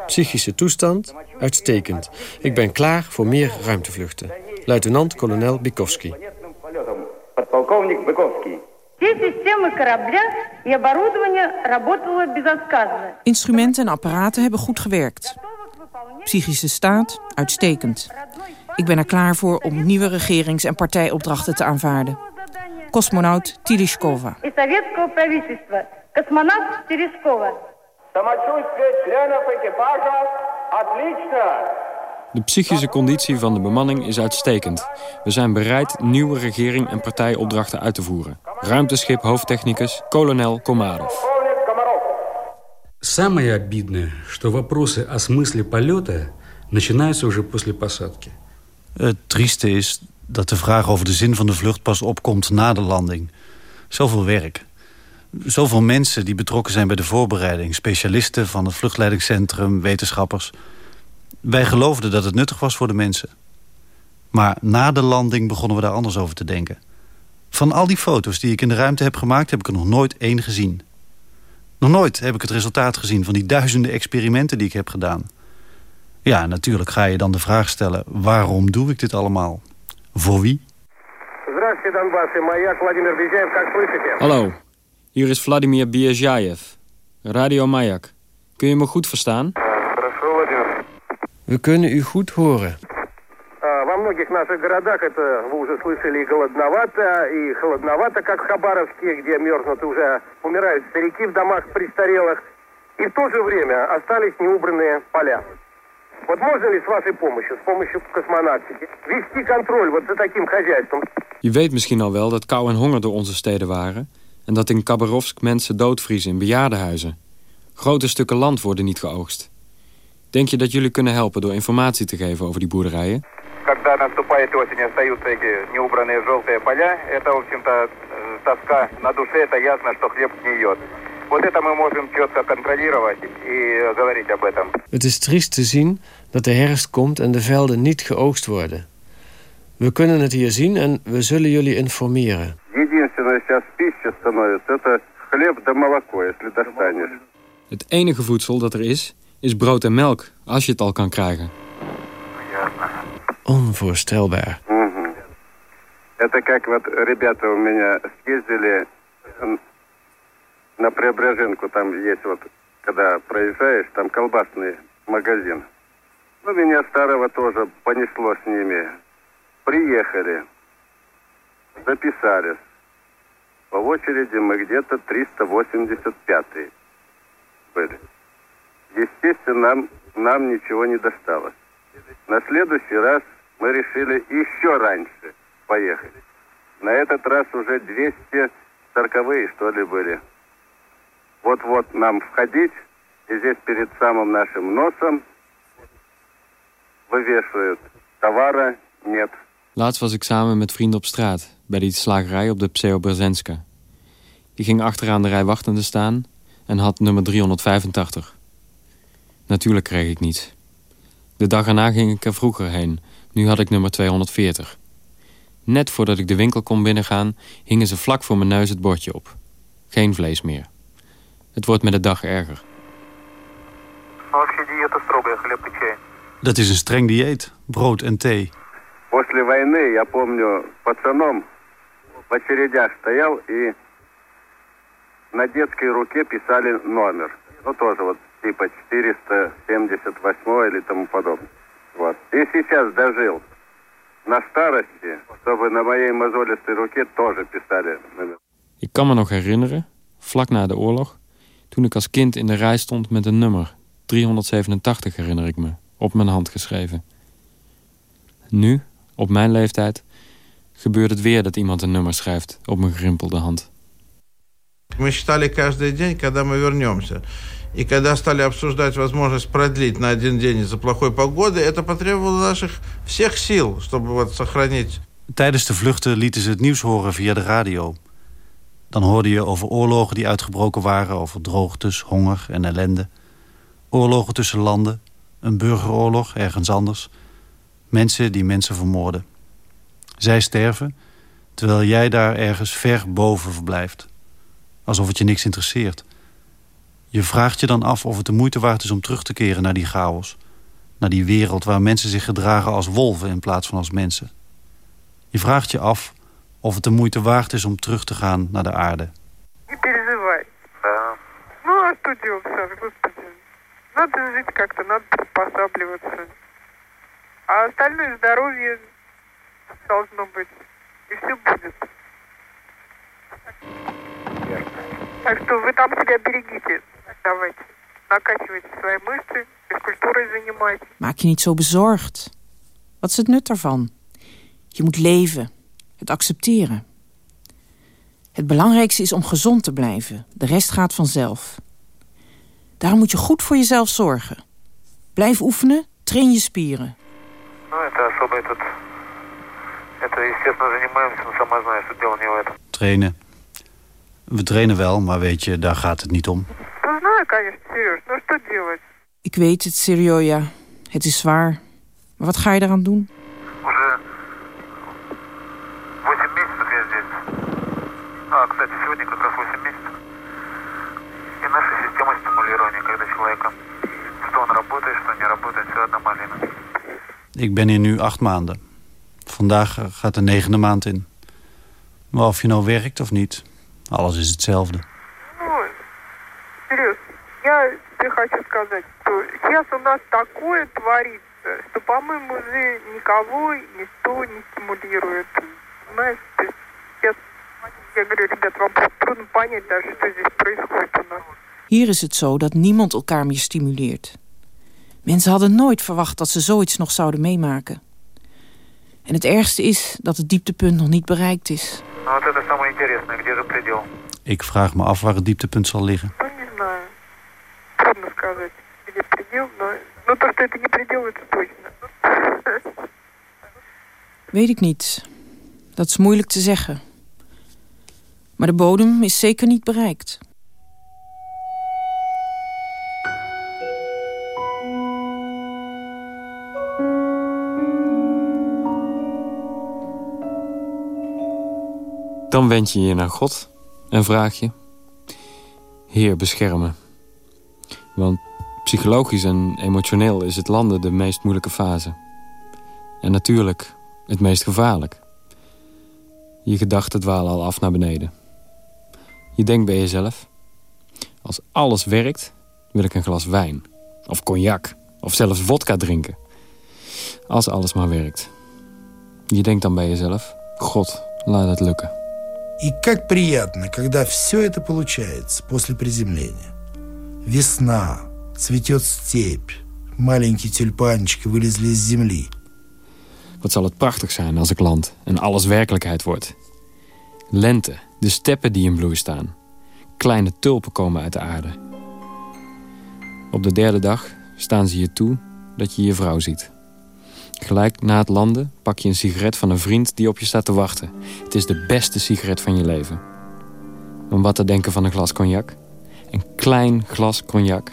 Psychische toestand? Uitstekend. Ik ben klaar voor meer ruimtevluchten. Luitenant-kolonel Bikovski. Подполковник Быковский. Все системы корабля и оборудование работало безотказно. Instrumenten en apparaten hebben goed gewerkt. Psychische staat? Uitstekend. Ik ben er klaar voor om nieuwe regerings- en partijopdrachten te aanvaarden. Cosmonaut Tilishkova. И советского правительства. Космонавт Терешкова. Самочувствие членов экипажа отлично. De psychische conditie van de bemanning is uitstekend. We zijn bereid nieuwe regering en partijopdrachten uit te voeren. Ruimteschip hoofdtechnicus kolonel Komarov. Самое обидное, что вопросы о смысле полета начинаются уже после посадки. Het trieste is dat de vraag over de zin van de vlucht pas opkomt na de landing. Zoveel werk. Zoveel mensen die betrokken zijn bij de voorbereiding. Specialisten van het vluchtleidingscentrum, wetenschappers. Wij geloofden dat het nuttig was voor de mensen. Maar na de landing begonnen we daar anders over te denken. Van al die foto's die ik in de ruimte heb gemaakt... heb ik er nog nooit één gezien. Nog nooit heb ik het resultaat gezien van die duizenden experimenten die ik heb gedaan. Ja, natuurlijk ga je dan de vraag stellen... waarom doe ik dit allemaal? Voor wie? Здравствуйте, Донбасс и маяк Владимир Безяев, как слышите? Hallo, hier is Vladimir Biazhayev. Radio Mayak. Kun je me goed verstaan? Хорошо, Владимир. We kunnen u goed horen. А, Во многих наших городах это, вы уже слышали, и голодновато, и холодновато, как в Хабаровске, где мерзнут и уже умирают старики в домах престарелых. И в то же время остались неубранные поля. Вот можно ли с вашей помощью, с помощью космонавтики, вести контроль вот за таким хозяйством? Je weet misschien al wel dat kou en honger door onze steden waren... en dat in Khabarovsk mensen doodvriezen in bejaardenhuizen. Grote stukken land worden niet geoogst. Denk je dat jullie kunnen helpen door informatie te geven over die boerderijen? Когда наступает осень и остаются эти неубранные желтые поля, это, в общем-то, э, тоска на душе, это ясно, что хлеб гниет. Вот это мы можем четко контролировать и говорить об этом. Het is triest te zien dat de herfst komt en de velden niet geoogst worden. We kunnen het hier zien en we zullen jullie informeren. Единственное сейчас пища становится, это хлеб да молоко, если достанешь. Het enige voedsel dat er is, is brood en melk, als je het al kan krijgen. Onvoorstelbaar. Мгм. Это как вот ребята у меня съездили м, на Преображенку, там есть вот, когда проезжаешь, там колбасный магазин. Ну, меня старого тоже понесло с ними. Приехали, записались. По очереди мы где-то 385 были. Естественно, нам, нам ничего не досталось. На следующий раз мы решили еще раньше поехать. На этот раз уже 240 что ли, были. Вот-вот нам входить, и здесь перед самым нашим носом wywешивают. Товара нет. Laatst was ik samen met vrienden op straat, bij die slagerij op de Pseobrzezinska. Ik ging achteraan de rij wachtende staan en had nummer 385. Natuurlijk kreeg ik niets. De dag erna ging ik er vroeger heen. Nu had ik nummer 240. Net voordat ik de winkel kon binnengaan... hingen ze vlak voor mijn neus het bordje op. Geen vlees meer. Het wordt met de dag erger. Dat is een streng dieet. Brood en thee. После войны, я помню, пацаном в очередях стоял и на детской руке писали номер. Ну, тоже вот типа 478 или тому подобное. Вот. И сейчас дожил на старости, чтобы на моей мозолистой руке тоже писали номер. Ik kan me nog herinneren, vlak na de oorlog... toen ik als kind in de rij stond met een nummer. 387 herinner ik me, op mijn hand geschreven. Nu, op mijn leeftijd, gebeurt het weer dat iemand een nummer schrijft op mijn gerimpelde hand. Мы считали каждый день, когда мы вернемся. И когда стали обсуждать возможность продлить на один день из-за плохой погоды, это потребовало наших всех сил, чтобы вот сохранить. Tijdens de vluchten lieten ze het nieuws horen via de radio. Dan hoorde je over oorlogen die uitgebroken waren, over droogtes, honger en ellende. Oorlogen tussen landen, een burgeroorlog ergens anders. Mensen die mensen vermoorden. Zij sterven, terwijl jij daar ergens ver boven verblijft. Alsof het je niks interesseert. Je vraagt je dan af of het de moeite waard is om terug te keren naar die chaos. Naar die wereld waar mensen zich gedragen als wolven in plaats van als mensen. Je vraagt je af of het de moeite waard is om terug te gaan naar de aarde. Не переживай. Ну, а что делать, Саш, господи? Надо жить как-то, надо приспосабливаться. А остальное здоровье должно быть. И все будет. Так что вы там себя берегите. Давайте. Накачивайте свои мышцы, физкультурой занимайтесь. Maak je niet zo bezorgd. Wat is het nut daarvan? Je moet leven. het accepteren. Het belangrijkste is om gezond te blijven. De rest gaat vanzelf. Daarom moet je goed voor jezelf zorgen. Blijf oefenen, train je spieren. Trainen. We trainen wel, maar weet je, daar gaat het niet om. Ik weet het, Serioja. Het is zwaar. Maar wat ga je eraan doen? кстати, сегодня как раз 8 месяцев. И наша система стимулирования, когда человека, что он работает, что не работает, все одна малина. Ik ben hier nu acht maanden. Vandaag gaat de negende maand in. Maar of je nou werkt of niet, alles is hetzelfde. Ну, Сереж, я тебе хочу сказать, что сейчас у нас такое творится, что, по-моему, уже никого ничто не стимулирует. Знаешь, то есть сейчас, я говорю, ребят, вам просто трудно понять даже, что здесь происходит у нас. Hier is het zo dat niemand elkaar meer stimuleert. Mensen hadden nooit verwacht dat ze zoiets nog zouden meemaken. En het ergste is dat het dieptepunt nog niet bereikt is. Ну вот это самое интересное, где же предел? Ik vraag me af waar het dieptepunt zal liggen. Ну, не знаю. Трудно сказать, где предел, но, но то, что это не предел, это точно. Weet ik niet. Dat is moeilijk te zeggen. Maar de bodem is zeker niet bereikt. Dan wend je je naar God en vraag je... Heer, bescherm me. Want psychologisch en emotioneel is het landen de meest moeilijke fase. En natuurlijk het meest gevaarlijk. Je gedachten dwalen al af naar beneden. Je denkt bij jezelf... Als alles werkt, wil ik een glas wijn. Of cognac. Of zelfs vodka drinken. Als alles maar werkt. Je denkt dan bij jezelf, God, laat het lukken. И как приятно, когда все это получается после приземления. Весна, цветет степь, маленькие тюльпанчики вылезли из земли. Wat zal het prachtig zijn als ik land en alles werkelijkheid wordt. Lente, de steppen die in bloei staan. Kleine tulpen komen uit de aarde. Op de derde dag staan ze je toe dat je je vrouw ziet. Gelijk na het landen pak je een sigaret van een vriend die op je staat te wachten. Het is de beste sigaret van je leven. Om wat te denken van een glas cognac? Een klein glas cognac.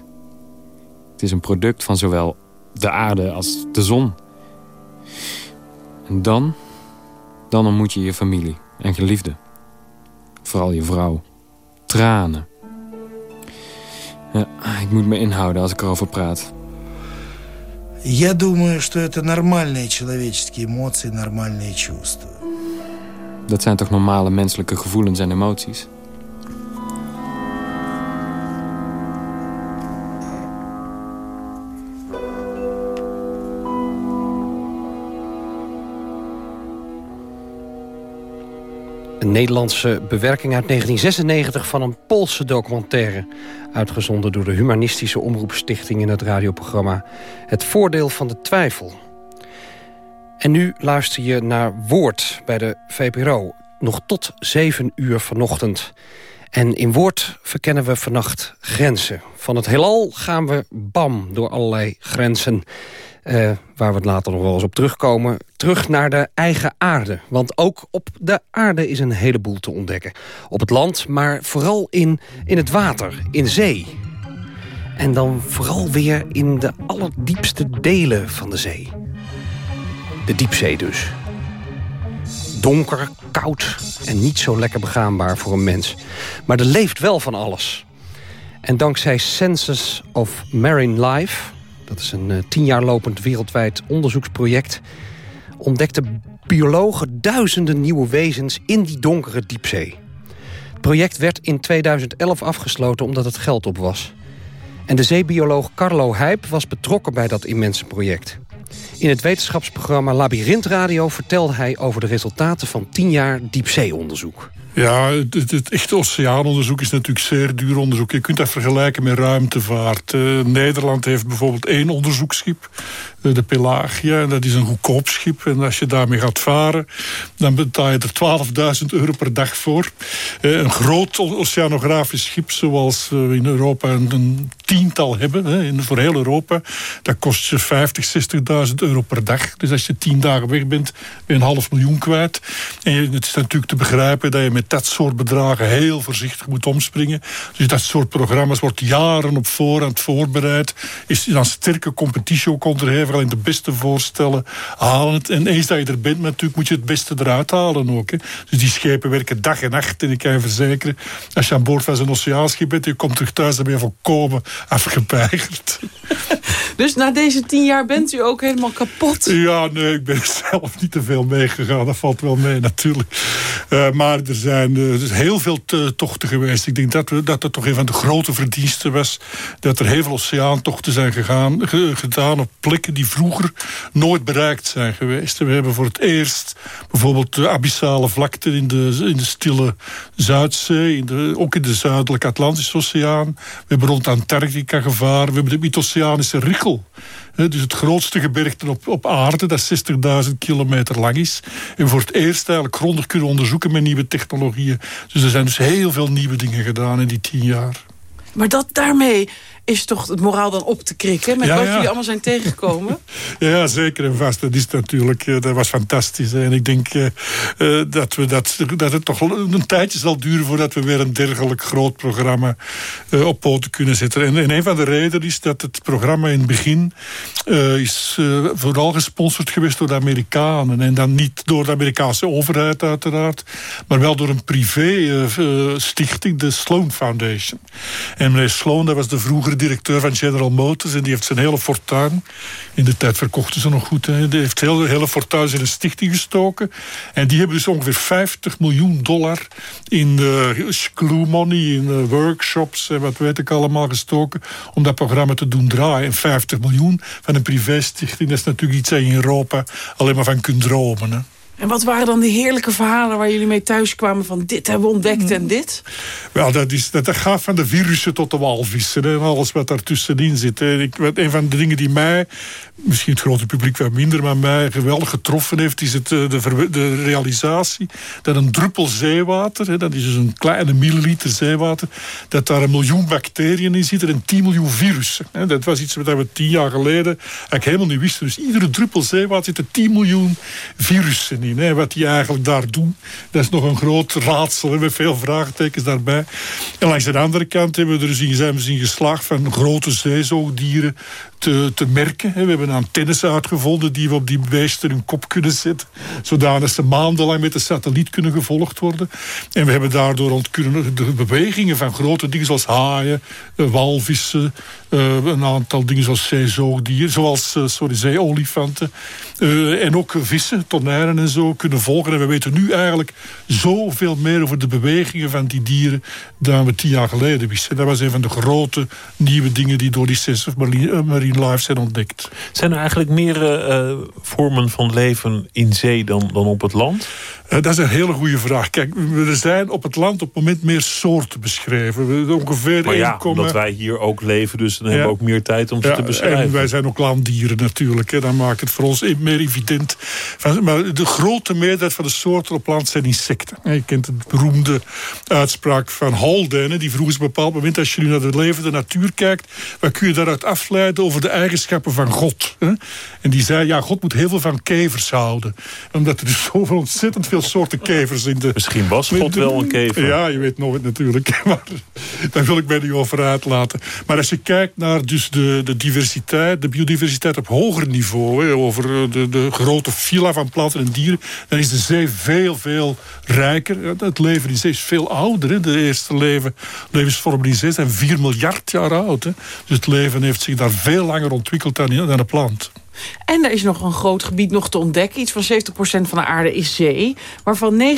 Het is een product van zowel de aarde als de zon. En dan, dan ontmoet je je familie en geliefde Vooral je vrouw. Tranen. Ja, ik moet me inhouden als ik erover praat. Я думаю, что это нормальные человеческие эмоции, нормальные чувства. Dat zijn toch normale menselijke gevoelens en emoties? Een Nederlandse bewerking uit 1996 van een Poolse documentaire. Uitgezonden door de Humanistische Omroepstichting in het radioprogramma Het Voordeel van de Twijfel. En nu luister je naar Woord bij de VPRO. Nog tot 7 uur vanochtend. En in Woord verkennen we vannacht grenzen. Van het heelal gaan we bam door allerlei grenzen. Uh, waar we het later nog wel eens op terugkomen. Terug naar de eigen aarde. Want ook op de aarde is een heleboel te ontdekken. Op het land, maar vooral in, in het water, in zee. En dan vooral weer in de allerdiepste delen van de zee. De diepzee dus. Donker, koud en niet zo lekker begaanbaar voor een mens. Maar er leeft wel van alles. En dankzij Census of Marine Life dat is een uh, tien jaar lopend wereldwijd onderzoeksproject... ontdekten biologen duizenden nieuwe wezens in die donkere diepzee. Het project werd in 2011 afgesloten omdat het geld op was. En de zeebioloog Carlo Heip was betrokken bij dat immense project. In het wetenschapsprogramma Labyrinth Radio vertelde hij over de resultaten van 10 jaar diepzeeonderzoek. Ja, het, echte oceaanonderzoek is natuurlijk zeer duur onderzoek. Je kunt dat vergelijken met ruimtevaart. Uh, Nederland heeft bijvoorbeeld één onderzoeksschip, de Pelagia. Dat is een goedkoop schip. En als je daarmee gaat varen, dan betaal je er 12.000 euro per dag voor. Uh, een groot oceanografisch schip, zoals we in Europa een, tiental hebben, voor heel Europa, dat kost je 50, 60.000 euro per dag. Dus als je tien dagen weg bent, ben je een half miljoen kwijt. En het is natuurlijk te begrijpen dat je met dat soort bedragen heel voorzichtig moet omspringen. Dus dat soort programma's wordt jaren op voorhand voorbereid. Is dan sterke competitie ook. Alleen de beste voorstellen halen het. En eens dat je er bent, natuurlijk moet je het beste eruit halen ook. Hè. Dus die schepen werken dag en nacht. En ik kan je verzekeren, als je aan boord van zo'n oceaanschip bent... je komt terug thuis, dan ben je volkomen afgepeigerd. Dus na deze tien jaar bent u ook helemaal kapot? Ja, nee, ik ben zelf niet te veel meegegaan. Dat valt wel mee natuurlijk. Uh, maar er zijn uh, heel veel tochten geweest. Ik denk dat, we, dat dat toch een van de grote verdiensten was. Dat er heel veel oceaantochten zijn gegaan, ge, gedaan op plekken die vroeger nooit bereikt zijn geweest. We hebben voor het eerst bijvoorbeeld de abyssale vlakte in de, in de stille Zuidzee. In de, ook in de zuidelijke Atlantische Oceaan. We hebben rond Antarctica gevaren. We hebben de Mid-Oceanische Richel. Dus het grootste gebergte op, op aarde, dat 60.000 kilometer lang is. En voor het eerst eigenlijk grondig kunnen onderzoeken met nieuwe technologieën. Dus er zijn dus heel veel nieuwe dingen gedaan in die tien jaar. Maar dat daarmee is toch het moraal dan op te krikken... met ja, wat ja. jullie allemaal zijn tegengekomen? ja, zeker en vast. Dat is natuurlijk, dat was fantastisch. En ik denk uh, dat, we dat, dat het toch een tijdje zal duren... voordat we weer een dergelijk groot programma uh, op poten kunnen zetten. En, en, een van de redenen is dat het programma in het begin... is vooral gesponsord geweest door de Amerikanen. En dan niet door de Amerikaanse overheid uiteraard... maar wel door een privé stichting, de Sloan Foundation. En meneer Sloan, dat was de vroegere directeur van General Motors. En die heeft zijn hele fortuin... In de tijd verkochten ze nog goed. Hè. Die heeft hele, hele fortuin in een stichting gestoken. En die hebben dus ongeveer 50 miljoen dollar... in uh, money, in uh, workshops en wat weet ik allemaal gestoken... om dat programma te doen draaien. En 50 miljoen van een privé-stichting... dat is natuurlijk iets dat je in Europa alleen maar van kunt dromen. Hè. En wat waren dan de heerlijke verhalen waar jullie mee thuis kwamen van dit hebben we ontdekt en dit? Wel, dat, is, dat, gaat van de virussen tot de walvissen en alles wat daartussenin zit. Ik, een van de dingen die mij, misschien het grote publiek wat minder, maar mij geweldig getroffen heeft, is het, eh, de, de realisatie dat een druppel zeewater, dat is dus een kleine milliliter zeewater, dat daar een miljoen bacteriën in zitten en 10 miljoen virussen. Dat was iets wat we tien jaar geleden eigenlijk helemaal niet wisten. Dus iedere druppel zeewater zit er 10 miljoen virussen in. Wat die eigenlijk daar doen, dat is nog een groot raadsel. Met veel vraagtekens daarbij. En langs de andere kant hebben we er dus zijn we in geslaagd van grote zeezoogdieren te, te merken. We hebben antennes uitgevonden die we op die beesten hun kop kunnen zetten. Zodanig ze maandenlang met de satelliet kunnen gevolgd worden. En we hebben daardoor kunnen de bewegingen van grote dingen zoals haaien, eh, walvissen, eh, een aantal dingen zoals zeezoogdieren, zoals uh, sorry, zeeolifanten. En ook vissen, tonijnen en zo kunnen volgen. En we weten nu eigenlijk zoveel meer over de bewegingen van die dieren dan we tien jaar geleden wisten. Dat was een van de grote nieuwe dingen die door die Sense of Marine live zijn ontdekt. Zijn er eigenlijk meer uh, vormen van leven in zee dan, dan op het land? Uh, dat is een hele goede vraag. Kijk, er zijn op het land op het moment meer soorten beschreven. Ongeveer maar ja, omdat wij hier ook leven, dus dan hebben we ook meer tijd om ze te beschrijven. En wij zijn ook landdieren natuurlijk. Hè. Dan maakt het voor ons meer evident. Maar de grote meerderheid van de soorten op land zijn insecten. Je kent de beroemde uitspraak van Haldane. Die vroeg eens op een bepaald moment, als je nu naar de levende natuur kijkt... wat kun je daaruit afleiden over de eigenschappen van God? En die zei, ja, God moet heel veel van kevers houden. Omdat er dus zoveel ontzettend veel soorten kevers in de... Misschien was God wel een kever. Ja, je weet nooit natuurlijk. Maar daar wil ik mij niet over uitlaten. Maar als je kijkt naar dus de, de diversiteit, de biodiversiteit op hoger niveau... Hè, over de, de grote fila van planten en dieren... dan is de zee veel, veel rijker. Het leven in zee is veel ouder. Hè. De eerste leven, levensvormen in zee zijn 4 miljard jaar oud. Hè. Dus het leven heeft zich daar veel langer ontwikkeld dan, dan een plant. En er is nog een groot gebied nog te ontdekken. Iets van 70% van de aarde is zee. Waarvan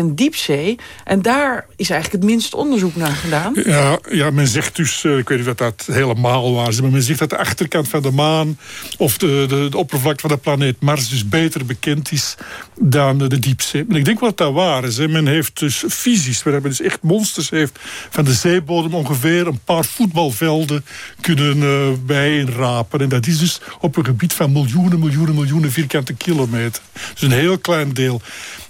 90% diepzee. En daar is eigenlijk het minst onderzoek naar gedaan. Ja, ja men zegt dus, eh, ik weet niet of dat helemaal waar is... maar men zegt dat de achterkant van de maan... of de, de, oppervlakte van de planeet Mars dus beter bekend is dan de diepzee. En ik denk wat dat waar is. Men heeft dus visies, waar men dus echt monsters heeft... van de zeebodem ongeveer een paar voetbalvelden kunnen uh, bijeenrapen. En dat is dus op een gebied van miljoenen, miljoenen, miljoenen vierkante kilometer. Dus een heel klein deel.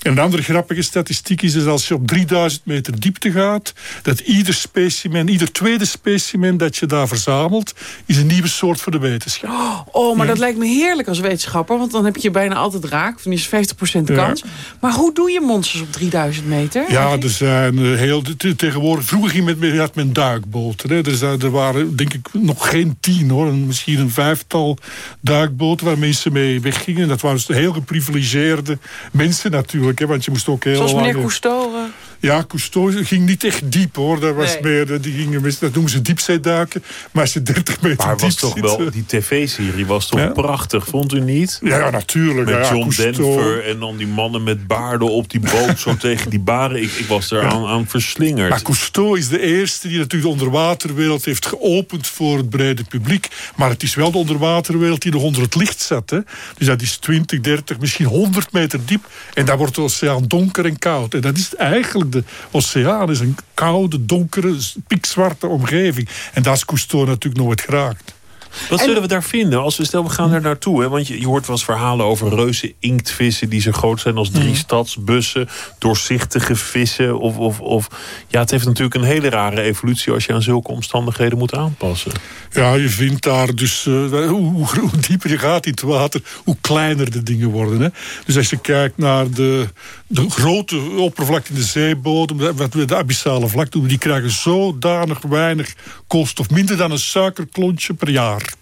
En een andere grappige statistiek is dat als je op 3000 meter diepte gaat, dat ieder specimen, ieder tweede specimen dat je daar verzamelt, is een nieuwe soort voor de wetenschap. Oh, maar dat lijkt me heerlijk als wetenschapper, want dan heb je bijna altijd raak. Dan is 50% kans. Maar hoe doe je monsters op 3000 meter? Ja, er zijn eh, heel, tegenwoordig, vroeger ging men met, had men duikboten. Hè. Dus er waren denk ik nog geen tien hoor, misschien een vijftal duikboten waar mensen mee weggingen. Dat waren dus heel geprivilegeerde mensen natuurlijk want je moest ook heel Zoals meneer Cousteau? Ja, Cousteau ging niet echt diep hoor. Dat, was meer, die gingen, dat noemen ze diepzeeduiken. Maar als je 30 meter maar diep was toch wel, die tv-serie was toch prachtig, vond u niet? Ja, natuurlijk. Met ja, John Denver en dan die mannen met baarden op die boot zo tegen die baren. Ik, ik was er aan, aan verslingerd. Maar Cousteau is de eerste die natuurlijk de onderwaterwereld heeft geopend voor het brede publiek. Maar het is wel de onderwaterwereld die nog onder het licht zat. Hè? Dus dat is 20, 30, misschien 100 meter diep. En daar wordt de oceaan donker en koud. En dat is eigenlijk de oceaan is een koude, donkere, pikzwarte omgeving. En dat is Cousteau natuurlijk nooit geraakt. Wat zullen we daar vinden? Als we stel, we gaan er naartoe. Hè? Want je, je hoort wel eens verhalen over reuze inktvissen... die zo groot zijn als drie mm. stadsbussen. Doorzichtige vissen. Of, of, of, ja, het heeft natuurlijk een hele rare evolutie... als je aan zulke omstandigheden moet aanpassen. Ja, je vindt daar dus... Uh, hoe, hoe, dieper je gaat in het water... hoe kleiner de dingen worden. Hè? Dus als je kijkt naar de, de grote oppervlakte in de zeebodem... wat we de abyssale vlakte doen... die krijgen zodanig weinig koolstof. Minder dan een suikerklontje per jaar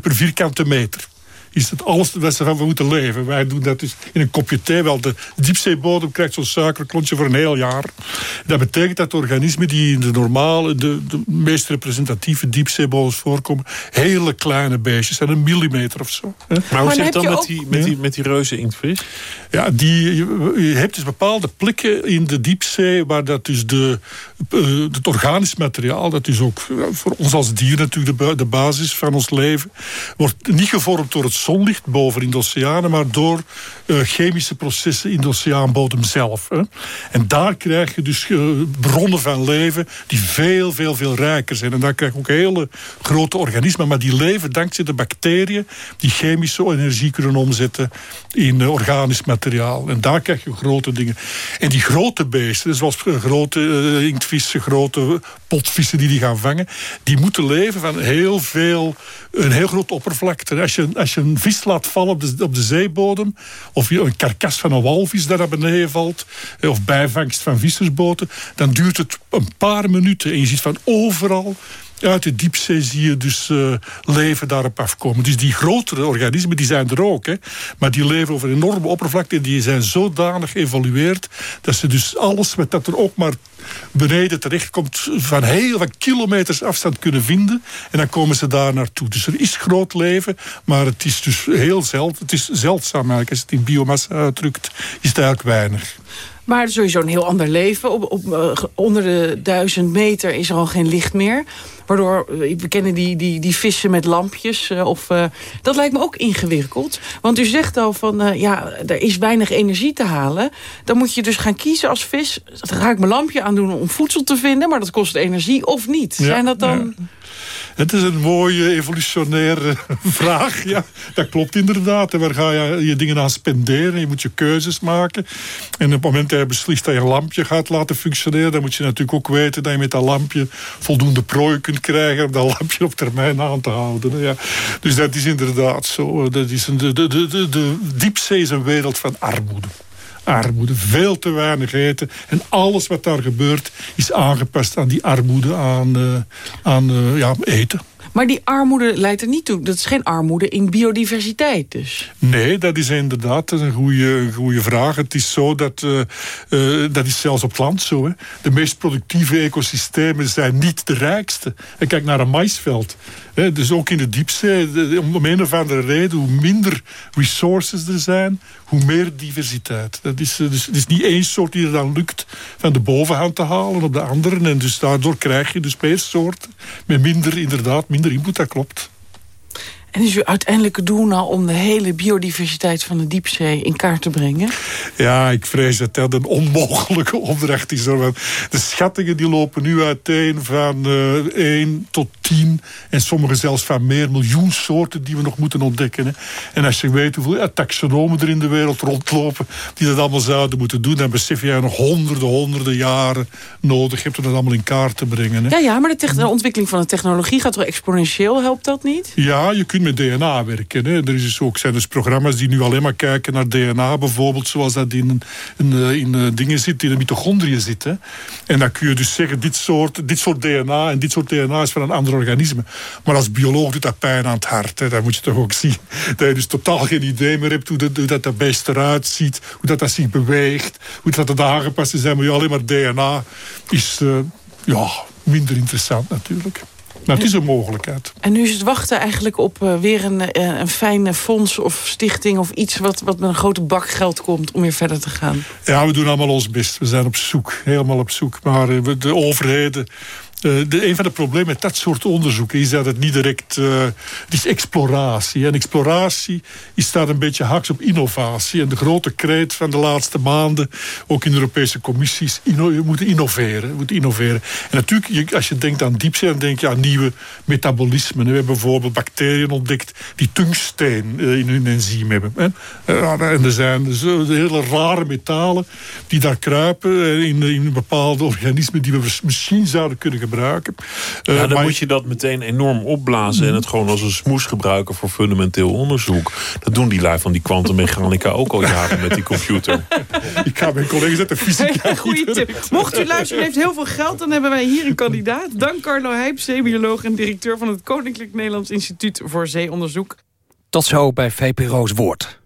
per vierkante meter is het alles waar ze van moeten leven. Wij doen dat dus in een kopje thee. Wel, de diepzeebodem krijgt zo'n suikerklontje voor een heel jaar. Dat betekent dat organismen die in de normale, de, de meest representatieve diepzeebodems voorkomen, hele kleine beestjes zijn, een millimeter of zo. Maar hoe zit het dan met, die, met, die, met die reuze inktvis? Ja, die, je hebt dus bepaalde plekken in de diepzee waar dat dus de, uh, het organisch materiaal, dat is ook voor ons als dier natuurlijk de, de basis van ons leven, wordt niet gevormd door het zonlicht boven in de oceanen, maar door chemische processen in de oceaanbodem zelf. Hè. En daar krijg je dus uh, bronnen van leven die veel, veel, veel rijker zijn. En daar krijg je ook hele grote organismen, maar die leven dankzij de bacteriën die chemische energie kunnen omzetten in uh, organisch materiaal. En daar krijg je grote dingen. En die grote beesten, zoals grote inktvissen, grote potvissen die die gaan vangen, die moeten leven van heel veel, een heel groot oppervlakte. Als je, als je een vis laat vallen op de, op de zeebodem, of een karkas van een walvis dat naar beneden valt, of bijvangst van vissersboten, dan duurt het een paar minuten en je ziet van overal uit de diepzee zie je dus uh, leven daarop afkomen. Dus die grotere organismen, die zijn er ook. Hè, maar die leven over enorme oppervlakte. Die zijn zodanig geëvolueerd... dat ze dus alles wat dat er ook maar beneden terechtkomt... van heel van kilometers afstand kunnen vinden. En dan komen ze daar naartoe. Dus er is groot leven, maar het is dus heel zeldzaam. Het is zeldzaam eigenlijk. Als je het in biomassa uitdrukt, is het eigenlijk weinig. Maar sowieso een heel ander leven. Op, op, uh, onder de duizend meter is er al geen licht meer. Waardoor, uh, we kennen die, die, die vissen met lampjes. Uh, of, dat lijkt me ook ingewikkeld. Want u zegt al van, ja, er is weinig energie te halen. Dan moet je dus gaan kiezen als vis. Dan ga ik mijn lampje aan doen om voedsel te vinden. Maar dat kost energie of niet. Ja, Zijn dat dan... Ja. Het is een mooie evolutionaire vraag. Ja, dat klopt inderdaad. En waar ga je je dingen aan spenderen? Je moet je keuzes maken. En op het moment dat je beslist dat je een lampje gaat laten functioneren... dan moet je natuurlijk ook weten dat je met dat lampje voldoende prooi kunt krijgen... om dat lampje op termijn aan te houden. Ja. Dus dat is inderdaad zo. Dat is een, de, de, de, de diepzee is een wereld van armoede armoede. Veel te weinig eten. En alles wat daar gebeurt is aangepast aan die armoede, aan, uh, aan uh, ja, eten. Maar die armoede leidt er niet toe. Dat is geen armoede in biodiversiteit dus. Nee, dat is inderdaad een goede, goede vraag. Het is zo dat... Uh, uh, dat is zelfs op het land zo. Hè. De meest productieve ecosystemen zijn niet de rijkste. En kijk naar een maisveld. Dus ook in de diepzee. Om een of andere reden, hoe minder resources er zijn... hoe meer diversiteit. Dat is, dus, het is niet één soort die er dan lukt van de bovenhand te halen op de andere. En dus daardoor krijg je dus meer soorten. Met minder, inderdaad, minder input, dat klopt. En is uw uiteindelijke doel nou om de hele biodiversiteit van de diepzee in kaart te brengen? Ja, ik vrees dat dat een onmogelijke opdracht is. Want de schattingen die lopen nu uiteen van uh, 1 tot 10 en sommige zelfs van meer miljoen soorten die we nog moeten ontdekken. Hè. En als je weet hoeveel ja, taxonomen er in de wereld rondlopen die dat allemaal zouden moeten doen, dan besef je nog honderden, honderden jaren nodig hebt om dat allemaal in kaart te brengen. Hè. Ja, ja, maar de, de ontwikkeling van de technologie gaat toch exponentieel, helpt dat niet? Ja, je kunt met DNA werken. Er is dus ook, zijn dus programma's die nu alleen maar kijken naar DNA bijvoorbeeld, zoals dat in, in, in, in dingen zit, in de mitochondriën zit. Hè. En dan kun je dus zeggen, dit soort, dit soort DNA en dit soort DNA is van een ander organisme. Maar als bioloog doet dat pijn aan het hart. Hè. Dan moet je toch ook zien dat je dus totaal geen idee meer hebt hoe dat, hoe dat, dat eruit ziet, hoe dat, dat zich beweegt, hoe dat het aangepast is. Maar alleen maar DNA is uh, ja, minder interessant natuurlijk. Maar het is een mogelijkheid. En nu is het wachten eigenlijk op uh, weer een, uh, een fijne fonds of stichting... of iets wat, wat met een grote bak geld komt om weer verder te gaan. Ja, we doen allemaal ons best. We zijn op zoek, helemaal op zoek. Maar uh, de overheden de, een van de problemen met dat soort onderzoeken is dat het niet direct... Uh, het is exploratie. En exploratie is staat een beetje haaks op innovatie. En de grote kreet van de laatste maanden, ook in de Europese commissies... Inno, je moet innoveren. Moet innoveren. En natuurlijk, als je denkt aan diepzee, dan denk je aan nieuwe metabolismen. We hebben bijvoorbeeld bacteriën ontdekt die tungsteen uh, in hun enzym hebben. En er zijn dus, hele rare metalen die daar kruipen in, in bepaalde organismen... die we misschien zouden kunnen gebruiken gebruiken. Uh, ja, dan moet je dat meteen enorm opblazen... en het gewoon als een smoes gebruiken voor fundamenteel onderzoek. Dat doen die lui van die kwantummechanica ook al jaren met die computer. Ik ga mijn collega's uit de fysica Goeie tip. Mocht u luisteren heeft heel veel geld... dan hebben wij hier een kandidaat. Dank Carlo Heijp, zeebioloog en directeur... van het Koninklijk Nederlands Instituut voor Zeeonderzoek. Tot zo bij VPRO's Woord.